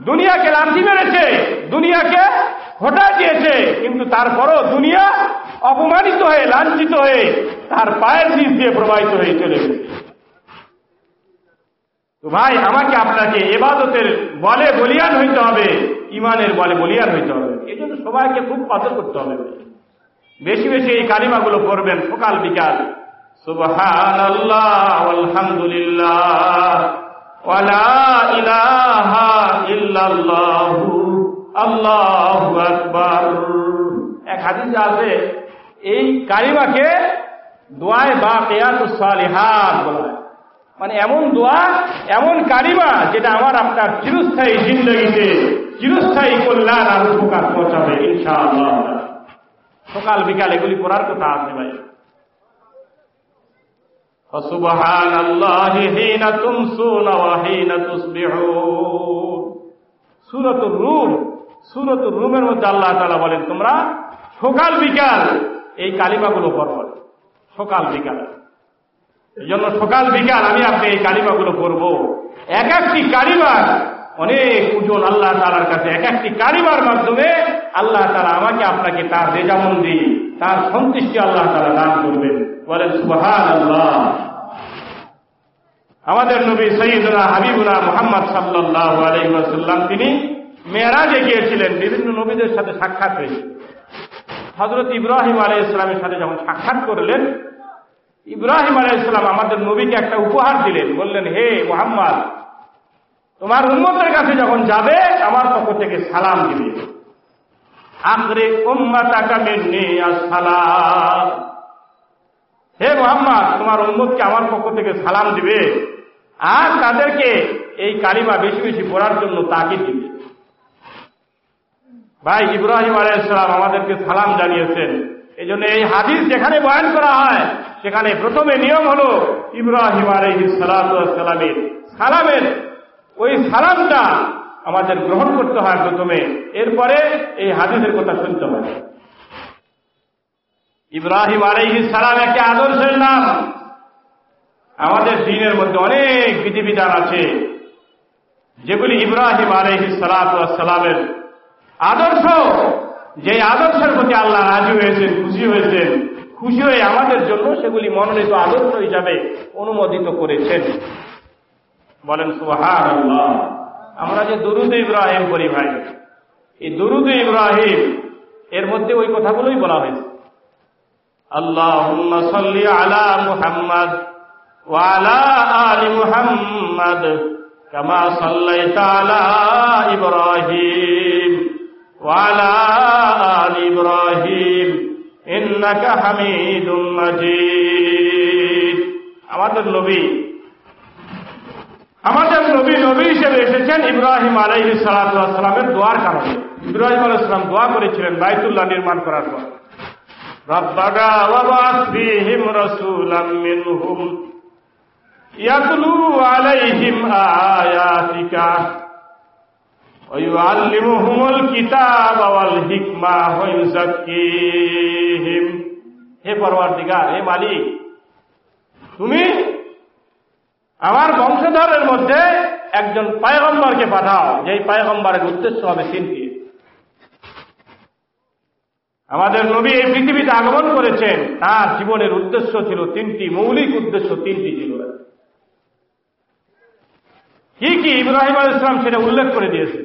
দুনিয়াকে লাঠি মেরেছে দুনিয়াকে হটা দিয়েছে কিন্তু তারপরও দুনিয়া অপমানিত হয়ে লাঞ্ছিত হয়ে তার পায়ের নিচ দিয়ে প্রবাহিত হয়ে চলে গেছে তো ভাই, আমাকে আপনাকে এবাদতের বলে বলিয়ান হইতে হবে ইমানের বলে বলিয়ান হইতে হবে। এই জন্য সবাইকে খুব কদর করতে হবে। বেশি বেশি এই কালিমাগুলো পড়বেন সকাল, বিকাল। সুবহান আলহামদুলিল্লাহ আল্লাহু এক হাদিসে আছে, এই কালিমাকে দোয়ায় বা কেয়াতুস সালিহাত বলা হয়। মানে এমন দোয়া এমন কালিমা যেটা আমার আপনার চিরস্থায়ী জিন্দগিতে চিরস্থায়ী কল্যাণ আর উপকার পৌঁছাবে ইনশাআল্লাহ সকাল বিকাল এগুলি করার কথা আছে ভাই فسبحان الله حين تمسون وحين تصبحون সূরাতুর রুম সূরাতুর রুমের মধ্যে আল্লাহ তাআলা বলেন তোমরা সকাল বিকাল এই কালিমাগুলো পড়ো সকাল বিকাল এই জন্য সকাল, বিকাল আমি আপনি এই কালিমাগুলো করব এক একটি কালিমার অনেক ওজন আল্লাহ তালার কাছে। এক একটি কালিমার মাধ্যমে আল্লাহ তালা আমাকে আপনাকে তার রেজামন্দি তার সন্তুষ্টি আল্লাহ তালা দান করবেন। বলেন সুবাহান আল্লাহ আমাদের নবী সঈদুল্লাহ হাবিবুল্লাহ মোহাম্মদ সাল্লাহ আলহিমাসাল্লাম তিনি মেয়েরাজে গিয়েছিলেন, বিভিন্ন নবীদের সাথে সাক্ষাৎ হয়েছে হজরত ইব্রাহিম আলাই ইসলামের সাথে যখন সাক্ষাৎ করলেন ইব্রাহিম আলাই ইসলাম আমাদের নবীকে একটা উপহার দিলেন। বললেন, হে মোহাম্মদ, তোমার উন্মতের কাছে যখন যাবে, আমার পক্ষ থেকে সালাম দিবে। আখরে সালাম হে মোহাম্মদ, তোমার উন্মতকে আমার পক্ষ থেকে সালাম দিবে আর তাদেরকে এই কালিমা বেশি বেশি পড়ার জন্য তাকিদ দিবে। ভাই, ইব্রাহিম আলাইসালাম আমাদেরকে সালাম জানিয়েছেন। এই জন্য এই হাদিস যেখানে বয়ান করা হয়, সেখানে প্রথমে নিয়ম হল ইব্রাহিম আলহি সালামের সালামের, ওই সালামটা আমাদের গ্রহণ করতে হয় প্রথমে। এরপরে এই হাদিসের কথা শুনতে হয়। ইব্রাহিম আলহি সালাম একটি আদর্শের নাম। আমাদের দিনের মধ্যে অনেক বিধিবিধান আছে, যেগুলি ইব্রাহিম আলহি সালামের আদর্শ। যে আদর্শের প্রতি আল্লাহ রাজি হয়েছেন, খুশি হয়েছেন, খুশি হয়ে আমাদের জন্য সেগুলি মনোনীত আদর্শ হিসাবে অনুমোদিত করেছেন। বলেন আল্লাহ আমরা যে দুরুদ ইব্রাহিম করি ভাই, এই দুরুদ ইব্রাহিম, এর মধ্যে ওই কথাগুলোই বলা হয়েছে। আল্লাহ আলা মুহাম্মদ মুহাম্মদ সাল্লাইতা আলা ইব্রাহিম। وعلى آل إبراهيم إنك حميد مجيد আমাদের নবী আমাদের নবী নবী হিসেবে এসেছেন ইব্রাহিম আলাইহি সালামের দোয়ার কারণে ইব্রাহিম আলাইসালাম দোয়া করেছিলেন বাইতুল্লাহ নির্মাণ করার পর রব্বানা ওয়াবাস ফীহিম রাসূলাম মিনহুম ইয়াতলু আলাইহিম আয়াতিকা ويعلمهم الكتاب والحكمة ويزكيهم হে পরওয়ারদিগার হে মালিক তুমি আমার বংশধরের মধ্যে একজন পায়গম্বরকে পাঠাও যেই পায়গম্বরের উদ্দেশ্য হবে তিনটি আমাদের নবী এই পৃথিবীতে আগমন করেছেন তার জীবনের উদ্দেশ্য ছিল তিনটি মৌলিক উদ্দেশ্য তিনটি ছিল কি কি ইব্রাহিম আল ইসলাম সেটা উল্লেখ করে দিয়েছেন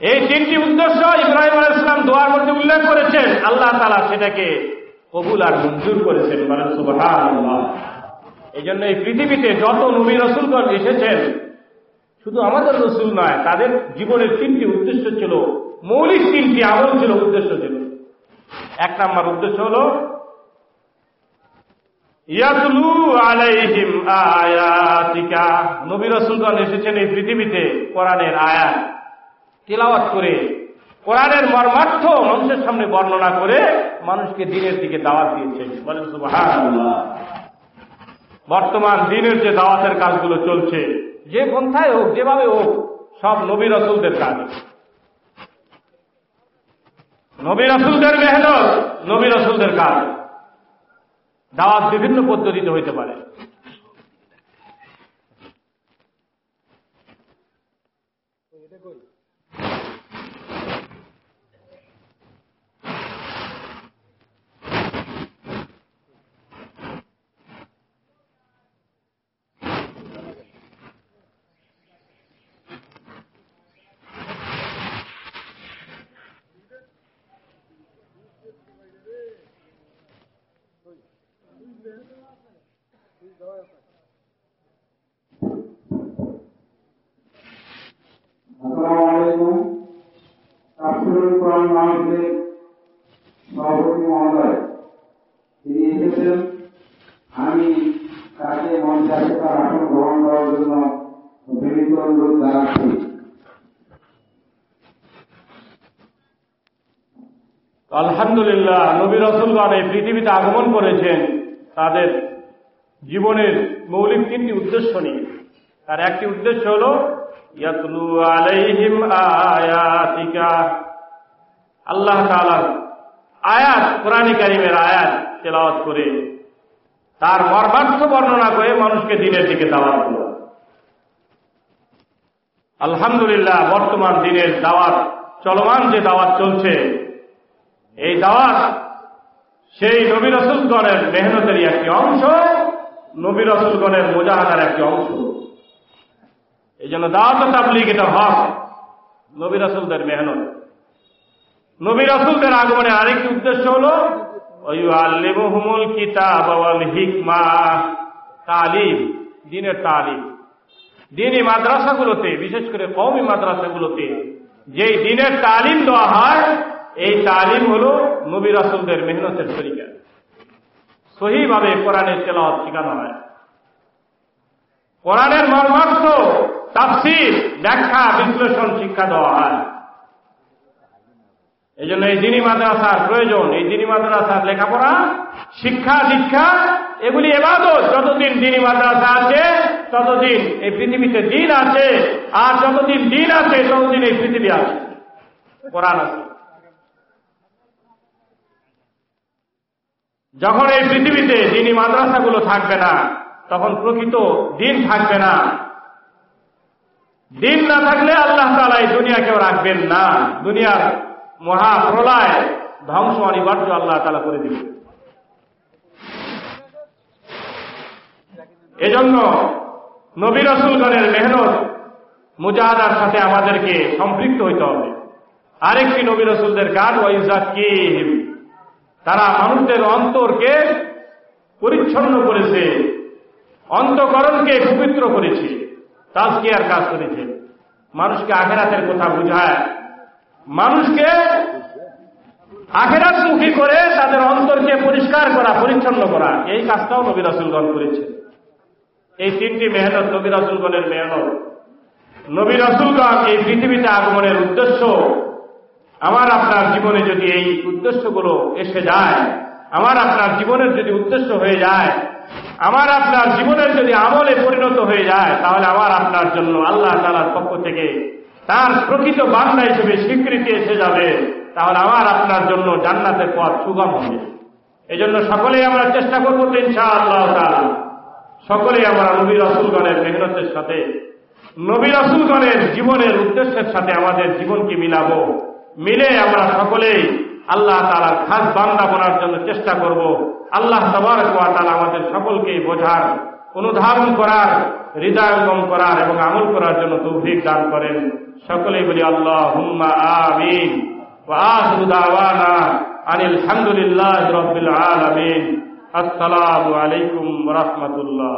এই তিনটি উদ্দেশ্য ইব্রাহিম আল ইসলাম দোয়ার মধ্যে উল্লেখ করেছেন। আল্লাহ তালা সেটাকে কবুল আর মঞ্জুর করেছেন, বলেন এই জন্য এই পৃথিবীতে যত নবী রসুলগণ এসেছেন, শুধু আমাদের রসুল নয়, তাদের জীবনের তিনটি উদ্দেশ্য ছিল, মৌলিক তিনটি আমল ছিল, উদ্দেশ্য ছিল। এক নাম্বার উদ্দেশ্য হল, ইয়াতলু আলাইহিম আয়াতিকা। নবী রসুলগণ এসেছেন এই পৃথিবীতে কোরআনের আয়াত। তেলাওয়াত করে, কোরআনের মর্মার্থ মানুষের সামনে বর্ণনা করে মানুষকে দিনের দিকে দাওয়াত দিয়েছেন বর্তমান দিনের যে দাওয়াতের কাজগুলো চলছে, যে পন্থায় হোক, যেভাবে হোক, সব নবী রসুলদের কাজ। নবী রসুলদের মেহনত নবী রসুলদের কাজ। দাওয়াত বিভিন্ন পদ্ধতিতে হইতে পারে ইসলামী মানুষের সভাপতি মহোদয় তিনি এসেছেন আমি তাকে মঞ্চে আসে তার আসন গ্রহণ করার জন্য বিনীত অনুরোধ জানাচ্ছি আলহামদুলিল্লাহ, নবী রসুলগণ এই পৃথিবীতে আগমন করেছেন। তাদের জীবনের মৌলিক তিনটি উদ্দেশ্য নিয়ে। তার একটি উদ্দেশ্য হল, ইয়াতলু আলাইহিম আয়াতিকা। আল্লাহ তাআলার আয়াত, কোরআন কারিমের আয়াত তেলাওয়াত করে, তার মর্মার্থ বর্ণনা করে মানুষকে দিনের দিকে দাওয়াত দেওয়া আলহামদুলিল্লাহ, বর্তমান দিনের দাওয়াত, চলমান যে দাওয়াত চলছে এই দাওয়াত সেই নবী রসুলগণের মেহনতেরই একটি অংশ, নবী রসুলগণের মোজাহাদার একটি অংশ। এই জন্য দাওয়াত তাবলিগ এটা হক, নবী রসুলদের মেহনত। নবী রসুলদের আগমনে আরেকটি উদ্দেশ্য হল আল্লিমুল কিতাব হিকমা তালিম, দিনের তালিম। দিনী মাদ্রাসাগুলোতে, বিশেষ করে কওমি মাদ্রাসাগুলোতে, যেই দিনের তালিম দেওয়া হয় এই তালিম হল নবী রাসুলদের মেহনতের তরিকা। সহিভাবে কোরআনের তেলাওয়াত শেখানো হয়। কোরআনের মর্মার্থ তাফসির, ব্যাখ্যা, বিশ্লেষণ, শিক্ষা দেওয়া হয়। এই জন্য এই দিনী মাদ্রাসার প্রয়োজন। এই দিনী মাদ্রাসার লেখাপড়া, শিক্ষা, দীক্ষা, এগুলি এবাদত। যতদিন দিনী মাদ্রাসা আছে, ততদিন এই পৃথিবীতে দিন আছে, আর যতদিন দিন আছে, ততদিন এই পৃথিবী আছে। কোরআন আছে। যখন এই পৃথিবীতে দিনী মাদ্রাসাগুলো থাকবে না, তখন প্রকৃত দিন থাকবে না। দিন না থাকলে আল্লাহ তালা এই দুনিয়া কেউ রাখবেন না। দুনিয়ার মহাপ্রলয় ধ্বংস অনিবার্য আল্লাহ তালা করে দিবে এজন্য নবী রসুলগণের মেহনত মুজাহাদার সাথে আমাদেরকে সম্পৃক্ত হইতে হবে। আরেকটি নবী রসুলদের কাজ ওয়াইজাকিম তারা মানুষদের অন্তরকে পরিচ্ছন্ন করেছে, অন্তকরণকে পবিত্র করেছে, তাজকিয়ার কাজ করেছে। মানুষকে আখেরাতের কথা বুঝায়। মানুষকে আখেরাত মুখী করে তাদের অন্তরকে পরিষ্কার করা, পরিচ্ছন্ন করা। এই কাজটাও নবী রাসুলগণ করেছে এই তিনটি মেহনত নবী রাসুলগণের মেহনত। নবী রাসুলগণ এই পৃথিবীতে আগমনের উদ্দেশ্য আমার আপনার জীবনে যদি এই উদ্দেশ্যগুলো এসে যায়, আমার আপনার জীবনের যদি উদ্দেশ্য হয়ে যায়, আমার আপনার জীবনের যদি আমলে পরিণত হয়ে যায়, তাহলে আমার আপনার জন্য আল্লাহ তালার পক্ষ থেকে তার প্রকৃত বান্দা হিসেবে স্বীকৃতি এসে যাবে, তাহলে আমার আপনার জন্য জান্নাতের পথ সুগম হবে। এই জন্য সকলেই আমরা চেষ্টা করব ইনশা আল্লাহ সকলেই আমরা নবী রসুলগণের মেহনতের সাথে, নবী রসুলগণের জীবনের উদ্দেশ্যের সাথে আমাদের জীবনকে মিলাবো। মিলে আমরা সকলেই আল্লাহ তালার খাস বান্দা বলার জন্য চেষ্টা করব। আল্লাহ সবার কোয়া তালা আমাদের সকলকে বোঝার, অনুধাবন করার হৃদয়ঙ্গম করার এবং আমল করার জন্য দুর্ভিক দান করেন। সকলেই বলি আল্লাহ হুম্মা আমিন ওয়াসুদাওয়ানা আনিল হামদুলিল্লাহ রবিল আলমিন। আসসালামু আলাইকুম রহমতুল্লাহ।